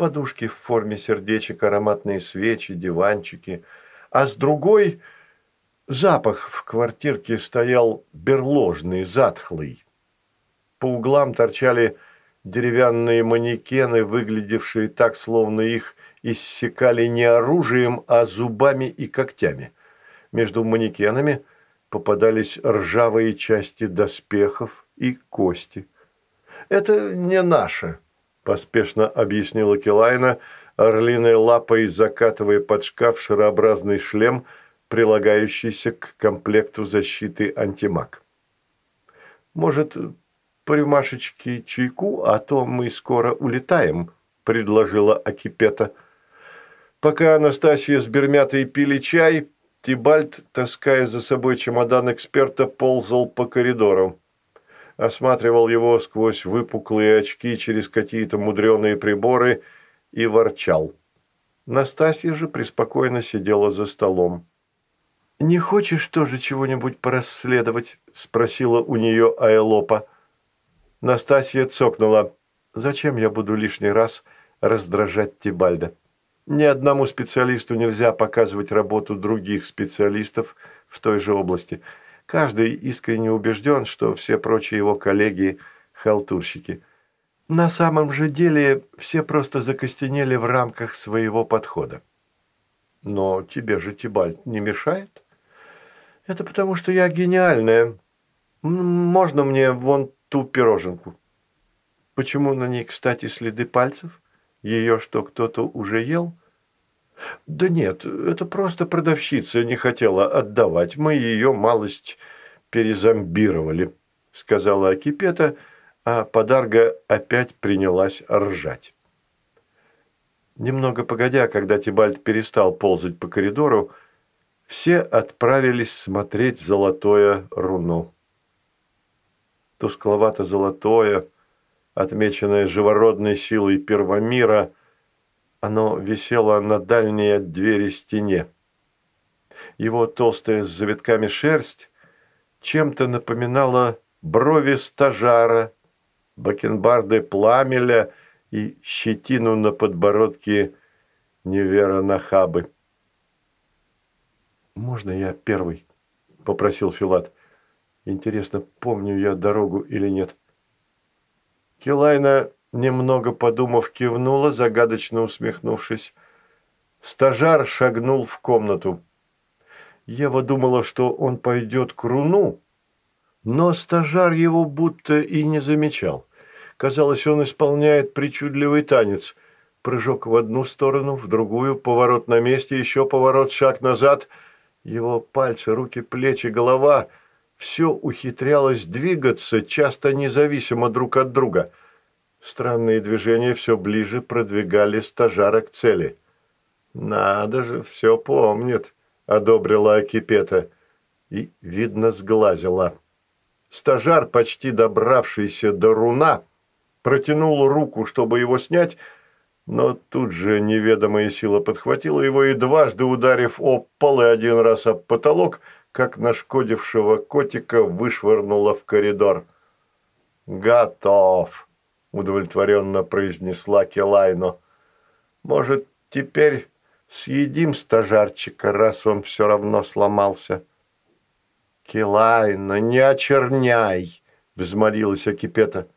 подушки в форме сердечек, ароматные свечи, диванчики. А с другой, запах в квартирке стоял берложный, затхлый. По углам торчали деревянные манекены, выглядевшие так, словно их иссекали не оружием, а зубами и когтями – между манекенами попадались ржавые части доспехов и кости. «Это не наше», – поспешно объяснила Килайна, орлиной лапой закатывая под шкаф шарообразный шлем, прилагающийся к комплекту защиты антимаг. «Может, по рюмашечке чайку, а то мы скоро улетаем», – предложила Акипета. Пока Анастасия с Бермятой пили чай, Тибальт, таская за собой чемодан эксперта, ползал по коридору. Осматривал его сквозь выпуклые очки через какие-то мудреные приборы и ворчал. Настасья же преспокойно сидела за столом. «Не хочешь тоже чего-нибудь порасследовать?» – спросила у нее Аэлопа. Настасья цокнула. «Зачем я буду лишний раз раздражать Тибальда?» Ни одному специалисту нельзя показывать работу других специалистов в той же области. Каждый искренне убежден, что все прочие его коллеги – халтурщики. На самом же деле все просто закостенели в рамках своего подхода. Но тебе же Тибальт не мешает? Это потому, что я гениальная. Можно мне вон ту пироженку? Почему на ней, кстати, следы пальцев? Ее что, кто-то уже ел? Да нет, это просто продавщица не хотела отдавать. Мы ее малость перезомбировали, сказала Акипета, а подарга опять принялась ржать. Немного погодя, когда Тибальт перестал ползать по коридору, все отправились смотреть золотое руно. Тускловато-золотое, отмеченное живородной силой первомира, оно висело на дальней от двери стене. Его толстая с завитками шерсть чем-то напоминала брови стажара, бакенбарды пламеля и щетину на подбородке Невера Нахабы. «Можно я первый?» – попросил Филат. «Интересно, помню я дорогу или нет?» Килайна, немного подумав, кивнула, загадочно усмехнувшись. Стажар шагнул в комнату. Ева думала, что он пойдет к руну, но стажар его будто и не замечал. Казалось, он исполняет причудливый танец. Прыжок в одну сторону, в другую, поворот на месте, еще поворот, шаг назад. Его пальцы, руки, плечи, голова – все ухитрялось двигаться, часто независимо друг от друга. Странные движения все ближе продвигали стажара к цели. «Надо же, все помнит», – одобрила Акипета. И, видно, сглазила. Стажар, почти добравшийся до руна, протянул руку, чтобы его снять, но тут же неведомая сила подхватила его и, дважды ударив об пол и один раз об потолок, как нашкодившего котика вышвырнула в коридор. «Готов!» – удовлетворенно произнесла Келайно. «Может, теперь съедим стажарчика, раз он все равно сломался?» «Келайно, не очерняй!» – взмолилась Акипета.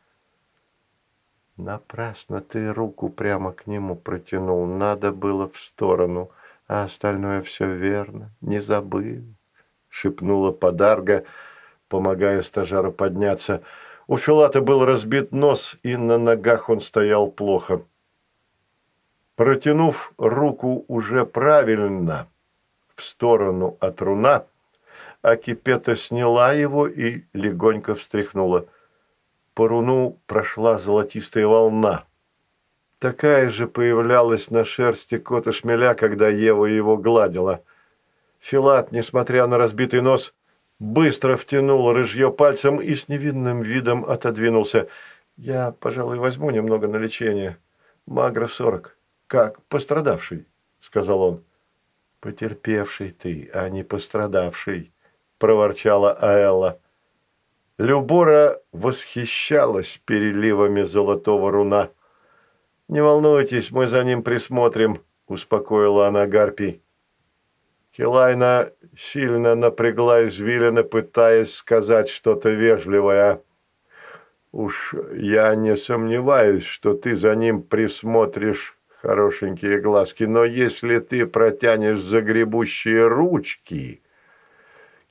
Напрасно ты руку прямо к нему протянул. Надо было в сторону, а остальное все верно. Не забыл, шепнула подарга, помогая стажару подняться. У Филата был разбит нос, и на ногах он стоял плохо. Протянув руку уже правильно, в сторону от руна, Акипета сняла его и легонько встряхнула по руну прошла золотистая волна. Такая же появлялась на шерсти кота шмеля, когда Ева его гладила. Филат, несмотря на разбитый нос, быстро втянул рыжье пальцем и с невинным видом отодвинулся. «Я, пожалуй, возьму немного на лечение. Магров сорок. Как пострадавший», — сказал он. «Потерпевший ты, а не пострадавший», — проворчала Аэлла. Любора восхищалась переливами золотого руна. «Не волнуйтесь, мы за ним присмотрим», – успокоила она Гарпий. Келайна сильно напрягла извилины, пытаясь сказать что-то вежливое. «Уж я не сомневаюсь, что ты за ним присмотришь хорошенькие глазки, но если ты протянешь загребущие ручки...»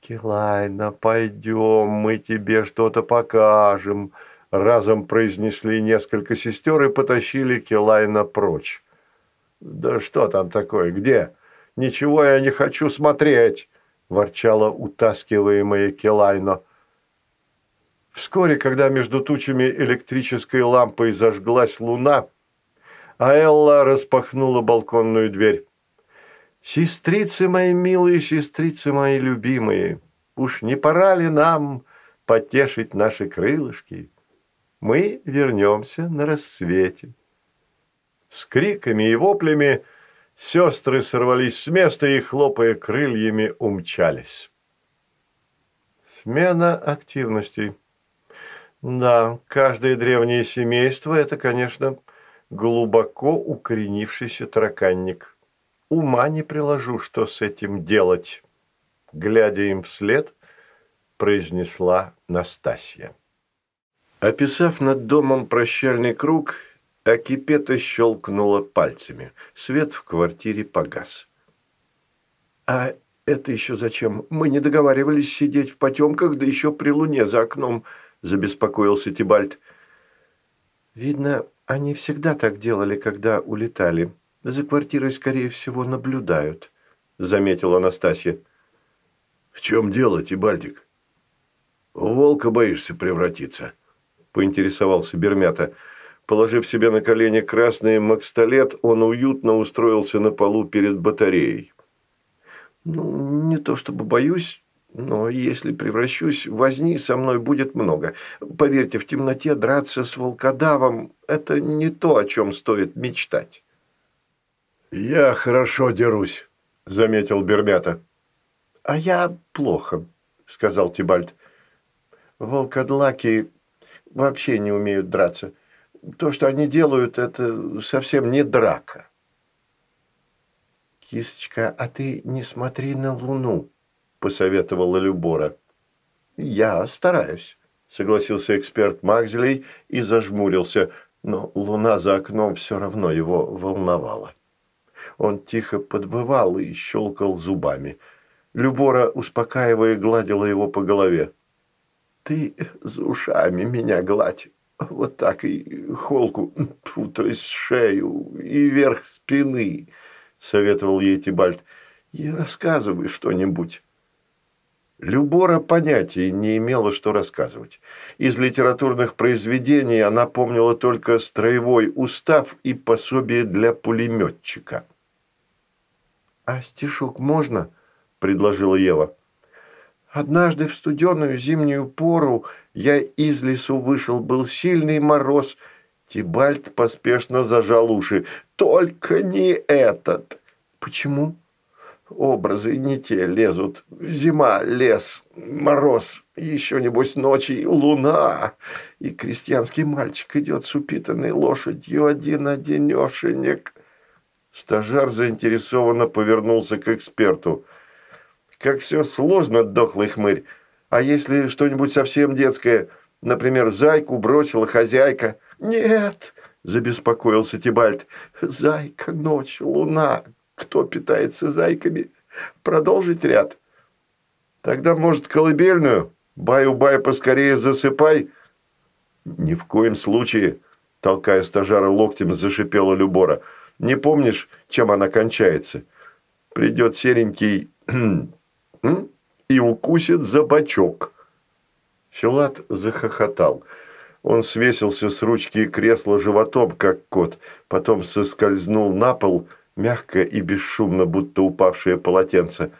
«Килайна, пойдем, мы тебе что-то покажем», – разом произнесли несколько сестер и потащили Килайна прочь. «Да что там такое? Где? Ничего я не хочу смотреть!» – ворчала утаскиваемая Килайна. Вскоре, когда между тучами электрической лампой зажглась луна, Аэлла распахнула балконную дверь. Сестрицы мои милые, сестрицы мои любимые, уж не пора ли нам потешить наши крылышки? Мы вернемся на рассвете. С криками и воплями сестры сорвались с места и, хлопая крыльями, умчались. Смена активностей. Да, каждое древнее семейство – это, конечно, глубоко укоренившийся тараканник. Ума не приложу, что с этим делать. Глядя им вслед, произнесла Настасья. Описав над домом прощальный круг, Акипета щелкнула пальцами. Свет в квартире погас. «А Это еще зачем? Мы не договаривались сидеть в потемках, да еще при луне за окном, забеспокоился Тибальт. Видно, они всегда так делали, когда улетали. За квартирой, скорее всего, наблюдают, заметила Анастасия. В чем дело, Тибальдик? В волка боишься превратиться? Поинтересовался Бермята. Положив себе на колени красный макстолет, он уютно устроился на полу перед батареей. «Ну, не то чтобы боюсь, но если превращусь, возни со мной будет много. Поверьте, в темноте драться с волкодавом – это не то, о чем стоит мечтать». «Я хорошо дерусь», – заметил Бермята. «А я плохо», – сказал Тибальд. «Волкодлаки вообще не умеют драться. То, что они делают, это совсем не драка». «Кисочка, а ты не смотри на луну», – посоветовала Любора. «Я стараюсь», – согласился эксперт Макзелей и зажмурился, но луна за окном все равно его волновала. Он тихо подвывал и щелкал зубами. Любора, успокаивая, гладила его по голове. «Ты за ушами меня гладь. Вот так и холку, то есть шею и верх спины», — советовал ей Тибальт. «И рассказывай что-нибудь». Любора понятия не имела, что рассказывать. Из литературных произведений она помнила только строевой устав и пособие для пулеметчика. «А стишок можно?» – предложила Ева. «Однажды в студеную зимнюю пору я из лесу вышел, был сильный мороз». Тибальт поспешно зажал уши. «Только не этот!» «Почему?» «Образы не те лезут. Зима, лес, мороз, еще, небось, ночи, луна. И крестьянский мальчик идет с упитанной лошадью один-одинешенек». Стажар заинтересованно повернулся к эксперту. «Как все сложно, дохлый хмырь. А если что-нибудь совсем детское, например, зайку бросила хозяйка?» «Нет!» – забеспокоился Тибальт. «Зайка, ночь, луна. Кто питается зайками? Продолжить ряд?» «Тогда, может, колыбельную? Баю-бай, поскорее засыпай?» «Ни в коем случае!» – толкая стажара локтем, зашипела Любора – не помнишь, чем она кончается? Придет серенький *clears throat* и укусит за бочок». Филат захохотал. Он свесился с ручки кресла животом, как кот, потом соскользнул на пол, мягко и бесшумно, будто упавшее полотенце.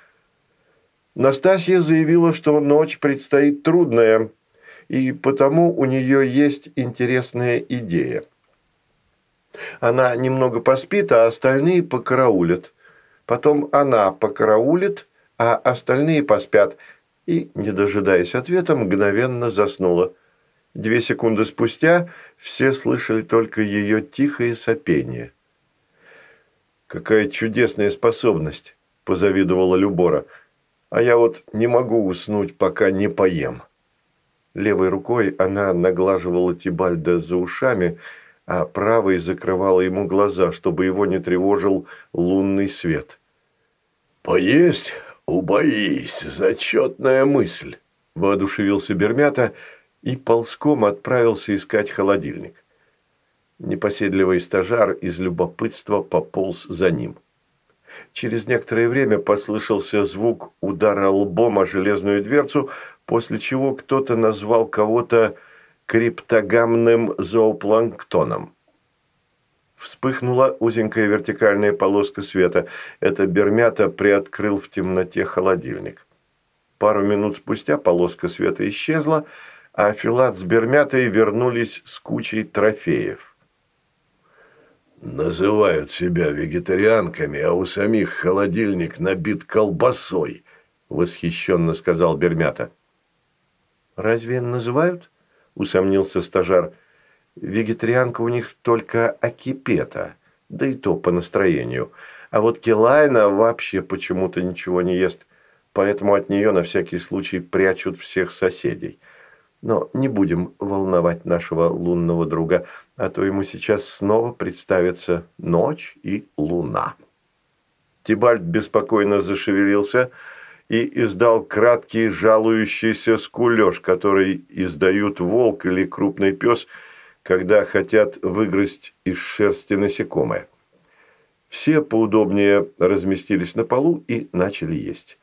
Настасья заявила, что ночь предстоит трудная, и потому у нее есть интересная идея. Она немного поспит, а остальные покараулят. Потом она покараулит, а остальные поспят. И, не дожидаясь ответа, мгновенно заснула. Две секунды спустя все слышали только ее тихое сопение. «Какая чудесная способность!» – позавидовала Любора. «А я вот не могу уснуть, пока не поем». Левой рукой она наглаживала Тибальда за ушами – а правой закрывала ему глаза, чтобы его не тревожил лунный свет. «Поесть? Убоись! Зачетная мысль!» – воодушевился Бермята и ползком отправился искать холодильник. Непоседливый стажар из любопытства пополз за ним. Через некоторое время послышался звук удара лбом о железную дверцу, после чего кто-то назвал кого-то криптогамным зоопланктоном. Вспыхнула узенькая вертикальная полоска света. Это Бермята приоткрыл в темноте холодильник. Пару минут спустя полоска света исчезла, а Филат с Бермятой вернулись с кучей трофеев. «Называют себя вегетарианками, а у самих холодильник набит колбасой», – восхищенно сказал Бермята. «Разве называют?» – усомнился стажар. «Вегетарианка у них только акипета, да и то по настроению. А вот Келайна вообще почему-то ничего не ест, поэтому от нее на всякий случай прячут всех соседей. Но не будем волновать нашего лунного друга, а то ему сейчас снова представится ночь и луна». Тибальд беспокойно зашевелился – и издал краткий жалующийся скулеж, который издают волк или крупный пес, когда хотят выгрызть из шерсти насекомое. Все поудобнее разместились на полу и начали есть.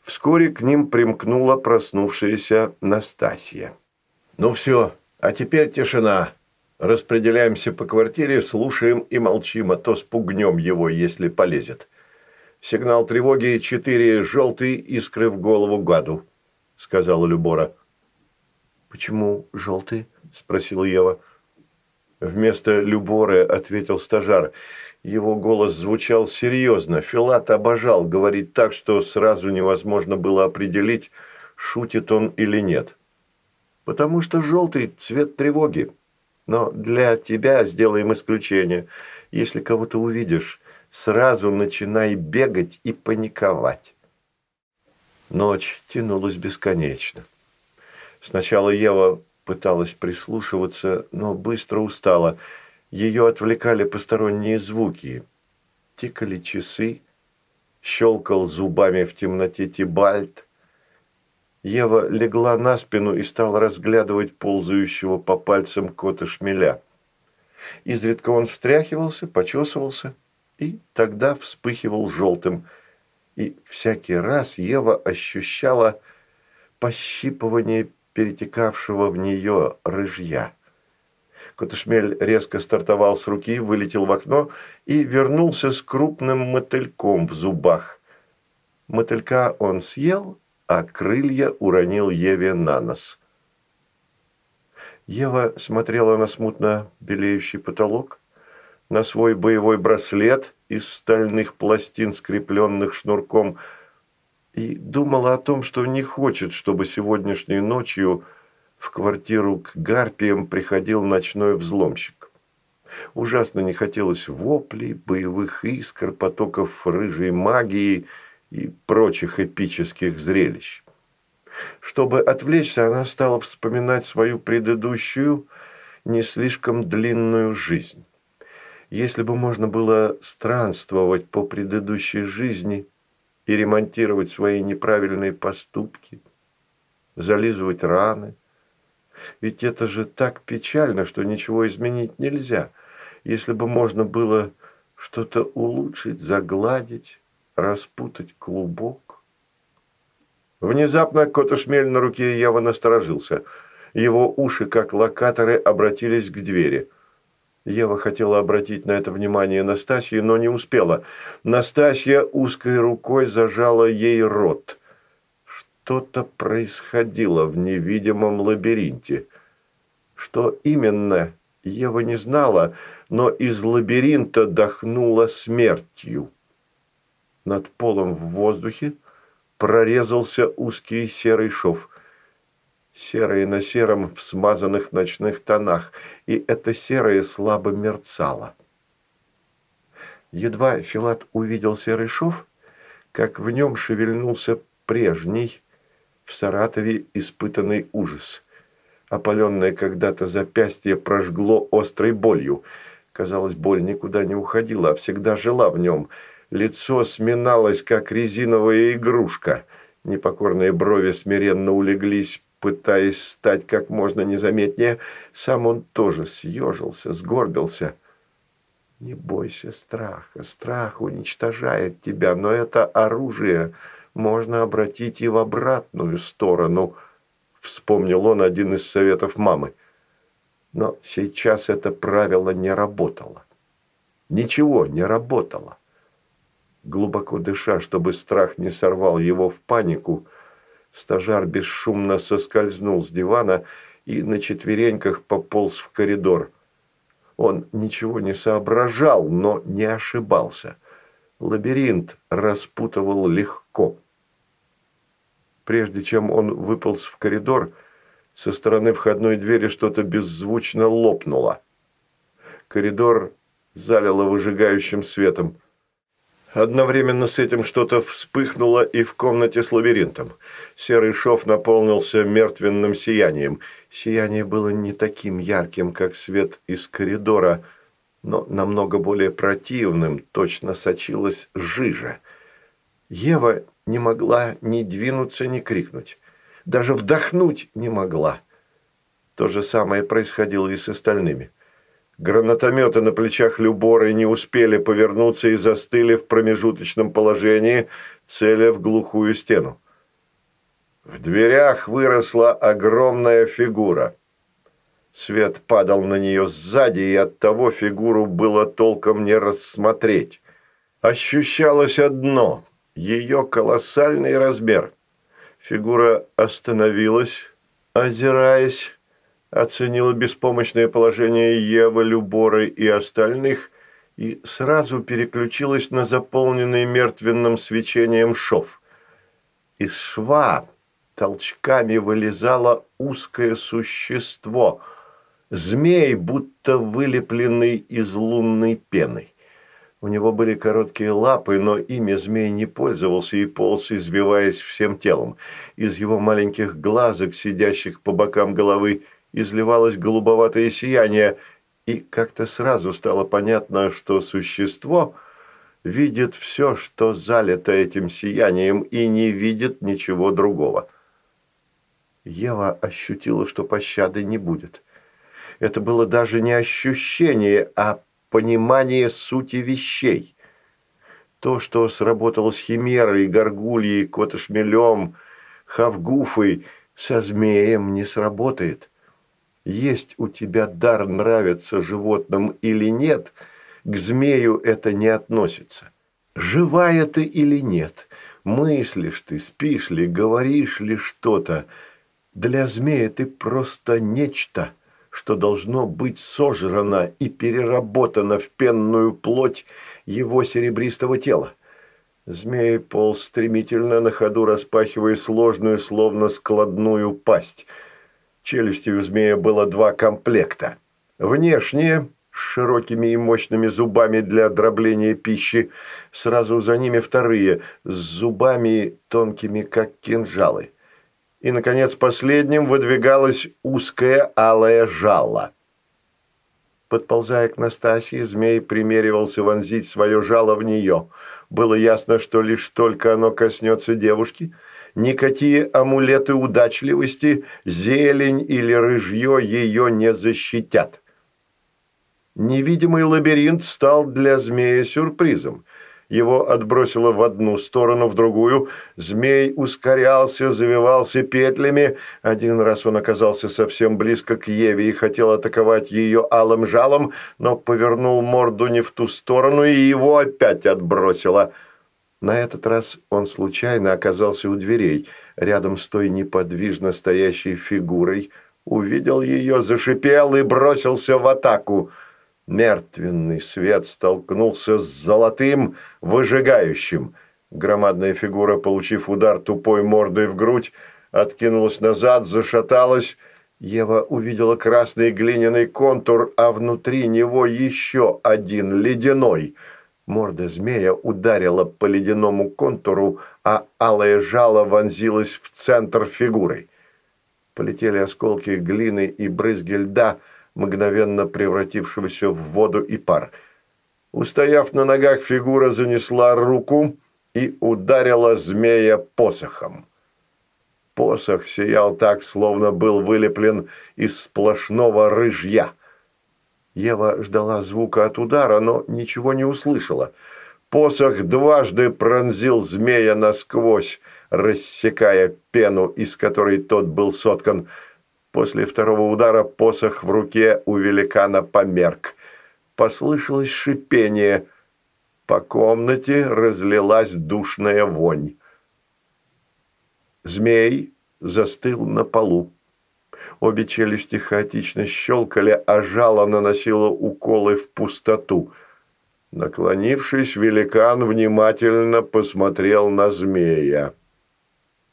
Вскоре к ним примкнула проснувшаяся Настасья. «Ну все, а теперь тишина. Распределяемся по квартире, слушаем и молчим, а то спугнем его, если полезет. Сигнал тревоги четыре желтые искры в голову гаду», – сказала Любора. «Почему желтые?» – спросила Ева. Вместо Люборы ответил стажар – его голос звучал серьезно. Филат обожал говорить так, что сразу невозможно было определить, шутит он или нет. «Потому что желтый – цвет тревоги. Но для тебя сделаем исключение. Если кого-то увидишь, сразу начинай бегать и паниковать». Ночь тянулась бесконечно. Сначала Ева пыталась прислушиваться, но быстро устала – ее отвлекали посторонние звуки. Тикали часы, щелкал зубами в темноте Тибальт. Ева легла на спину и стала разглядывать ползающего по пальцам кота шмеля. Изредка он встряхивался, почесывался и тогда вспыхивал желтым. И всякий раз Ева ощущала пощипывание перетекавшего в нее рыжья. Котошмель резко стартовал с руки, вылетел в окно и вернулся с крупным мотыльком в зубах. Мотылька он съел, а крылья уронил Еве на нос. Ева смотрела на смутно белеющий потолок, на свой боевой браслет из стальных пластин, скрепленных шнурком, и думала о том, что не хочет, чтобы сегодняшней ночью – в квартиру к гарпиям приходил ночной взломщик. Ужасно не хотелось воплей, боевых искр, потоков рыжей магии и прочих эпических зрелищ. Чтобы отвлечься, она стала вспоминать свою предыдущую, не слишком длинную жизнь. Если бы можно было странствовать по предыдущей жизни и ремонтировать свои неправильные поступки, зализывать раны – ведь это же так печально, что ничего изменить нельзя. Если бы можно было что-то улучшить, загладить, распутать клубок. Внезапно Котошмель на руке Ева насторожился. Его уши, как локаторы, обратились к двери. Ева хотела обратить на это внимание Настасьи, но не успела. Настасья узкой рукой зажала ей рот – что-то происходило в невидимом лабиринте. Что именно, Ева не знала, но из лабиринта дохнуло смертью. Над полом в воздухе прорезался узкий серый шов. Серое на сером в смазанных ночных тонах, и это серое слабо мерцало. Едва Филат увидел серый шов, как в нем шевельнулся прежний, в Саратове испытанный ужас. Опаленное когда-то запястье прожгло острой болью. Казалось, боль никуда не уходила, а всегда жила в нем. Лицо сминалось, как резиновая игрушка. Непокорные брови смиренно улеглись, пытаясь стать как можно незаметнее. Сам он тоже съежился, сгорбился. Не бойся страха. Страх уничтожает тебя, но это оружие – можно обратить и в обратную сторону, вспомнил он один из советов мамы. Но сейчас это правило не работало. Ничего не работало. Глубоко дыша, чтобы страх не сорвал его в панику, стажар бесшумно соскользнул с дивана и на четвереньках пополз в коридор. Он ничего не соображал, но не ошибался. Лабиринт распутывал легко. Прежде чем он выполз в коридор, со стороны входной двери что-то беззвучно лопнуло. Коридор залило выжигающим светом. Одновременно с этим что-то вспыхнуло и в комнате с лабиринтом. Серый шов наполнился мертвенным сиянием. Сияние было не таким ярким, как свет из коридора, но намного более противным, точно сочилась жижа. Ева не могла ни двинуться, ни крикнуть. Даже вдохнуть не могла. То же самое происходило и с остальными. Гранатометы на плечах Люборы не успели повернуться и застыли в промежуточном положении, целя в глухую стену. В дверях выросла огромная фигура. Свет падал на нее сзади, и оттого фигуру было толком не рассмотреть. Ощущалось одно – ее колоссальный размер. Фигура остановилась, озираясь, оценила беспомощное положение Евы, Люборы и остальных и сразу переключилась на заполненный мертвенным свечением шов. Из шва толчками вылезало узкое существо, змей, будто вылепленный из лунной пены. У него были короткие лапы, но ими змей не пользовался и полз, извиваясь всем телом. Из его маленьких глазок, сидящих по бокам головы, изливалось голубоватое сияние, и как-то сразу стало понятно, что существо видит все, что залито этим сиянием, и не видит ничего другого. Ева ощутила, что пощады не будет. Это было даже не ощущение, а понимание сути вещей. То, что сработало с Химерой, Горгульей, Котошмелем, Хавгуфой, со змеем не сработает есть у тебя дар нравиться животным или нет, к змею это не относится. Живая ты или нет, мыслишь ты, спишь ли, говоришь ли что-то, для змея ты просто нечто, что должно быть сожрано и переработано в пенную плоть его серебристого тела. Змей полз стремительно на ходу, распахивая сложную, словно складную пасть – Челюстей у змея было два комплекта. Внешние, с широкими и мощными зубами для дробления пищи, сразу за ними вторые, с зубами тонкими, как кинжалы. И, наконец, последним выдвигалось узкое алое жало. Подползая к Настасье, змей примеривался вонзить свое жало в нее. Было ясно, что лишь только оно коснется девушки – никакие амулеты удачливости, зелень или рыжье ее не защитят. Невидимый лабиринт стал для змея сюрпризом. Его отбросило в одну сторону, в другую. Змей ускорялся, завивался петлями. Один раз он оказался совсем близко к Еве и хотел атаковать ее алым жалом, но повернул морду не в ту сторону, и его опять отбросило – на этот раз он случайно оказался у дверей, рядом с той неподвижно стоящей фигурой, увидел ее, зашипел и бросился в атаку. Мертвенный свет столкнулся с золотым, выжигающим. Громадная фигура, получив удар тупой мордой в грудь, откинулась назад, зашаталась. Ева увидела красный глиняный контур, а внутри него еще один, ледяной – Морда змея ударила по ледяному контуру, а алое жало вонзилось в центр фигуры. Полетели осколки глины и брызги льда, мгновенно превратившегося в воду и пар. Устояв на ногах, фигура занесла руку и ударила змея посохом. Посох сиял так, словно был вылеплен из сплошного рыжья – Ева ждала звука от удара, но ничего не услышала. Посох дважды пронзил змея насквозь, рассекая пену, из которой тот был соткан. После второго удара посох в руке у великана померк. Послышалось шипение. По комнате разлилась душная вонь. Змей застыл на полу. Обе челюсти хаотично щелкали, а жало наносило уколы в пустоту. Наклонившись, великан внимательно посмотрел на змея.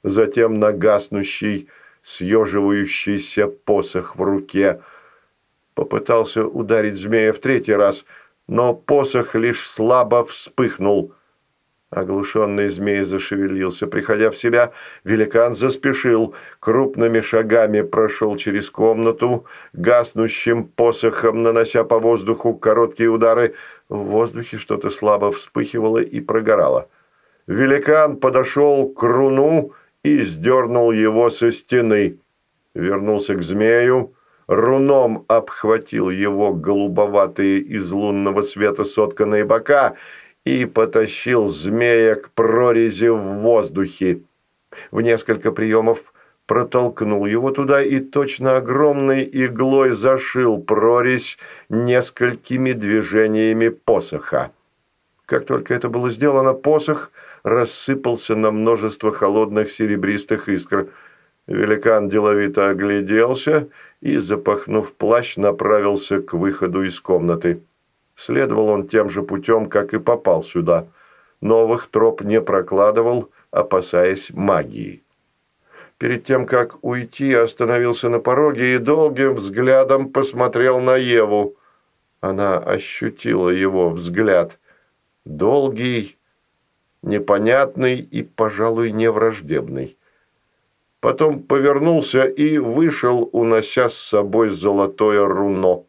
Затем на гаснущий, съеживающийся посох в руке. Попытался ударить змея в третий раз, но посох лишь слабо вспыхнул – Оглушенный змей зашевелился. Приходя в себя, великан заспешил, крупными шагами прошел через комнату, гаснущим посохом, нанося по воздуху короткие удары. В воздухе что-то слабо вспыхивало и прогорало. Великан подошел к руну и сдернул его со стены. Вернулся к змею, руном обхватил его голубоватые из лунного света сотканные бока и потащил змея к прорези в воздухе. В несколько приемов протолкнул его туда и точно огромной иглой зашил прорезь несколькими движениями посоха. Как только это было сделано, посох рассыпался на множество холодных серебристых искр. Великан деловито огляделся и, запахнув плащ, направился к выходу из комнаты. Следовал он тем же путем, как и попал сюда. Новых троп не прокладывал, опасаясь магии. Перед тем, как уйти, остановился на пороге и долгим взглядом посмотрел на Еву. Она ощутила его взгляд. Долгий, непонятный и, пожалуй, невраждебный. Потом повернулся и вышел, унося с собой золотое руно.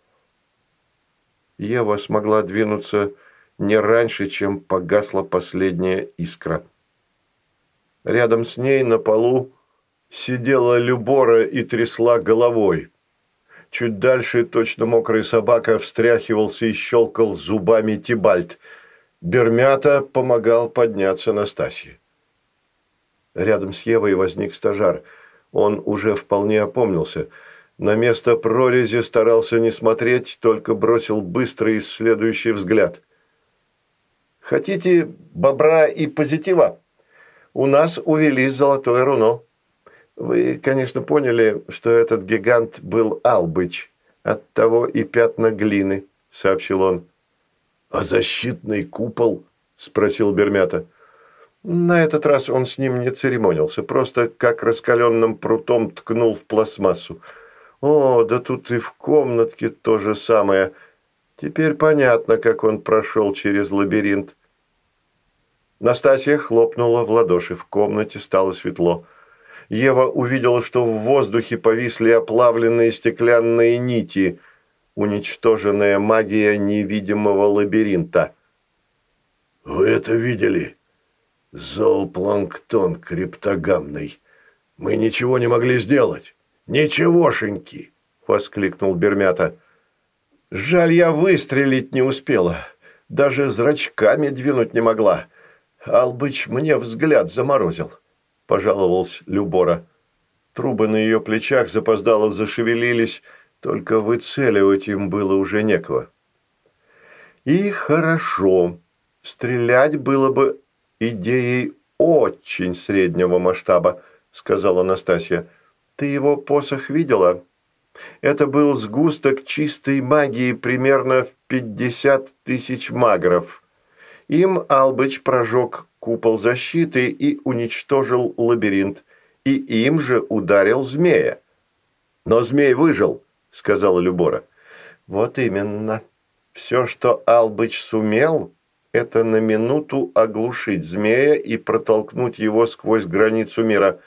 Ева смогла двинуться не раньше, чем погасла последняя искра. Рядом с ней на полу сидела Любора и трясла головой. Чуть дальше точно мокрая собака встряхивался и щелкал зубами Тибальт. Бермята помогал подняться Настасье. Рядом с Евой возник стажар. Он уже вполне опомнился – на место прорези старался не смотреть, только бросил быстрый исследующий взгляд. «Хотите бобра и позитива? У нас увели золотое руно. Вы, конечно, поняли, что этот гигант был Албыч, оттого и пятна глины», — сообщил он. «А защитный купол?» – спросил Бермята. На этот раз он с ним не церемонился, просто как раскаленным прутом ткнул в пластмассу – о, да тут и в комнатке то же самое. Теперь понятно, как он прошел через лабиринт. Настасья хлопнула в ладоши. В комнате стало светло. Ева увидела, что в воздухе повисли оплавленные стеклянные нити, уничтоженная магия невидимого лабиринта. «Вы это видели? Зоопланктон криптогамный. Мы ничего не могли сделать». «Ничегошеньки!» – воскликнул Бермята. «Жаль, я выстрелить не успела. Даже зрачками двинуть не могла. Албыч мне взгляд заморозил», – пожаловалась Любора. Трубы на ее плечах запоздало зашевелились, только выцеливать им было уже некого. «И хорошо. Стрелять было бы идеей очень среднего масштаба», – сказала Анастасия. Ты его посох видела? Это был сгусток чистой магии примерно в 50 тысяч магров. Им Албыч прожег купол защиты и уничтожил лабиринт. И им же ударил змея. «Но змей выжил», — сказала Любора. «Вот именно. Все, что Албыч сумел, это на минуту оглушить змея и протолкнуть его сквозь границу мира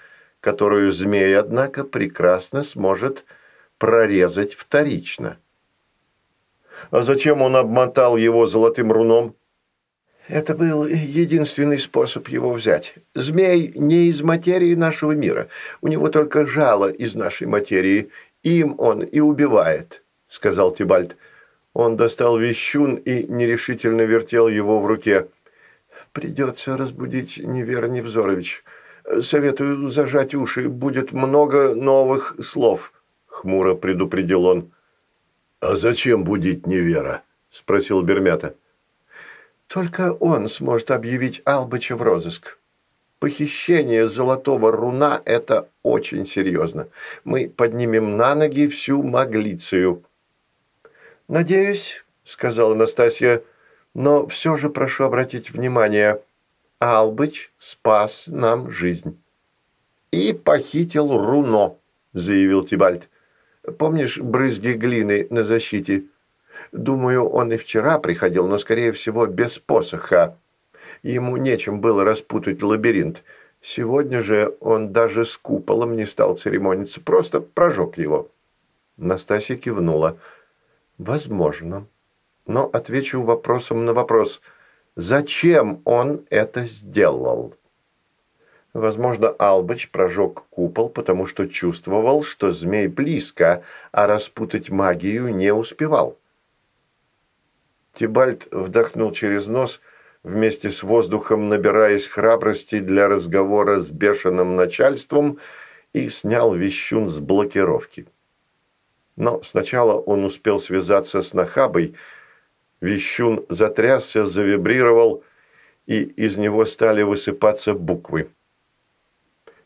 которую змей, однако, прекрасно сможет прорезать вторично. А зачем он обмотал его золотым руном? Это был единственный способ его взять. Змей не из материи нашего мира. У него только жало из нашей материи. Им он и убивает, сказал Тибальт. Он достал вещун и нерешительно вертел его в руке. «Придется разбудить Невера Невзорович. Советую зажать уши, будет много новых слов», – хмуро предупредил он. «А зачем будить Невера?» – спросил Бермята. «Только он сможет объявить Албыча в розыск. Похищение золотого руна – это очень серьезно. Мы поднимем на ноги всю Маглицию». «Надеюсь», – сказала Настасья, – «но все же прошу обратить внимание – Албыч спас нам жизнь. И похитил руно, заявил Тибальт. Помнишь брызги глины на защите? Думаю, он и вчера приходил, но, скорее всего, без посоха. Ему нечем было распутать лабиринт. Сегодня же он даже с куполом не стал церемониться, просто прожег его. Настасья кивнула. «Возможно. Но отвечу вопросом на вопрос – Зачем он это сделал? Возможно, Албач прожег купол, потому что чувствовал, что змей близко, а распутать магию не успевал. Тибальт вдохнул через нос, вместе с воздухом набираясь храбрости для разговора с бешеным начальством и снял вещун с блокировки. Но сначала он успел связаться с Нахабой, вещун затрясся, завибрировал, и из него стали высыпаться буквы.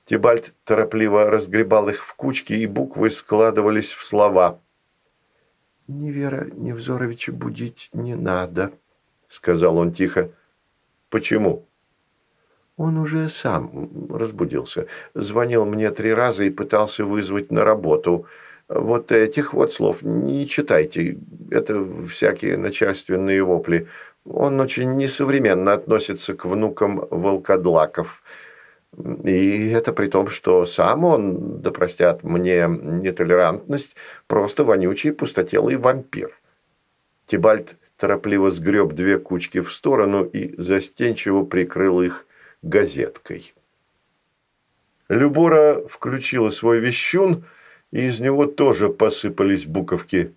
Тибальт торопливо разгребал их в кучки, и буквы складывались в слова. «Ни Вера Невзоровича будить не надо», — сказал он тихо. «Почему?» Он уже сам разбудился. Звонил мне три раза и пытался вызвать на работу. Вот этих вот слов не читайте. Это всякие начальственные вопли. Он очень несовременно относится к внукам волкодлаков. И это при том, что сам он, да простят мне нетолерантность, просто вонючий пустотелый вампир. Тибальт торопливо сгреб две кучки в сторону и застенчиво прикрыл их газеткой. Любора включила свой вещун, и из него тоже посыпались буковки.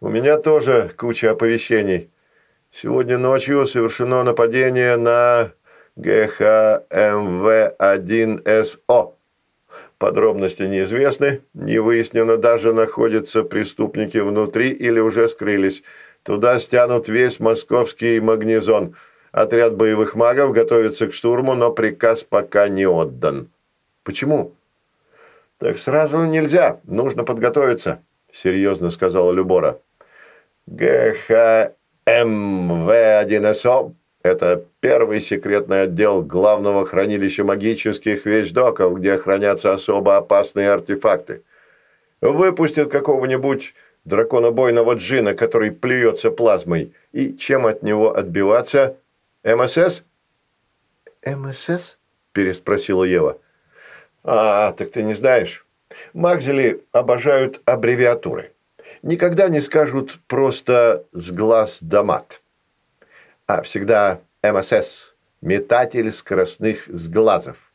«У меня тоже куча оповещений. Сегодня ночью совершено нападение на ГХМВ-1СО. Подробности неизвестны, не выяснено даже, находятся преступники внутри или уже скрылись. Туда стянут весь московский магнезон. Отряд боевых магов готовится к штурму, но приказ пока не отдан. Почему? Так сразу нельзя, нужно подготовиться, серьезно сказала Любора. ГХМВ-1СО это первый секретный отдел главного хранилища магических вещдоков, где хранятся особо опасные артефакты. Выпустят какого-нибудь драконобойного джина, который плюется плазмой. И чем от него отбиваться? МСС? МСС? Переспросила Ева. А, так ты не знаешь. Магзели обожают аббревиатуры. Никогда не скажут просто «с глаз до мат» а всегда МСС, метатель скоростных сглазов.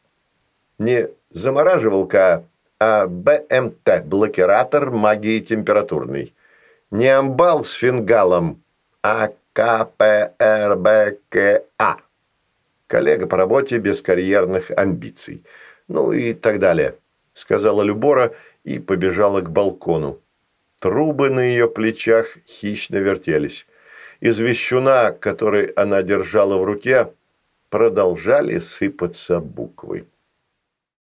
Не замораживалка, а БМТ, блокиратор магии температурной. Не амбал с фингалом, а КПРБКА. Коллега по работе без карьерных амбиций. Ну и так далее, сказала Любора и побежала к балкону. Трубы на ее плечах хищно вертелись из вещуна, который она держала в руке, продолжали сыпаться буквы.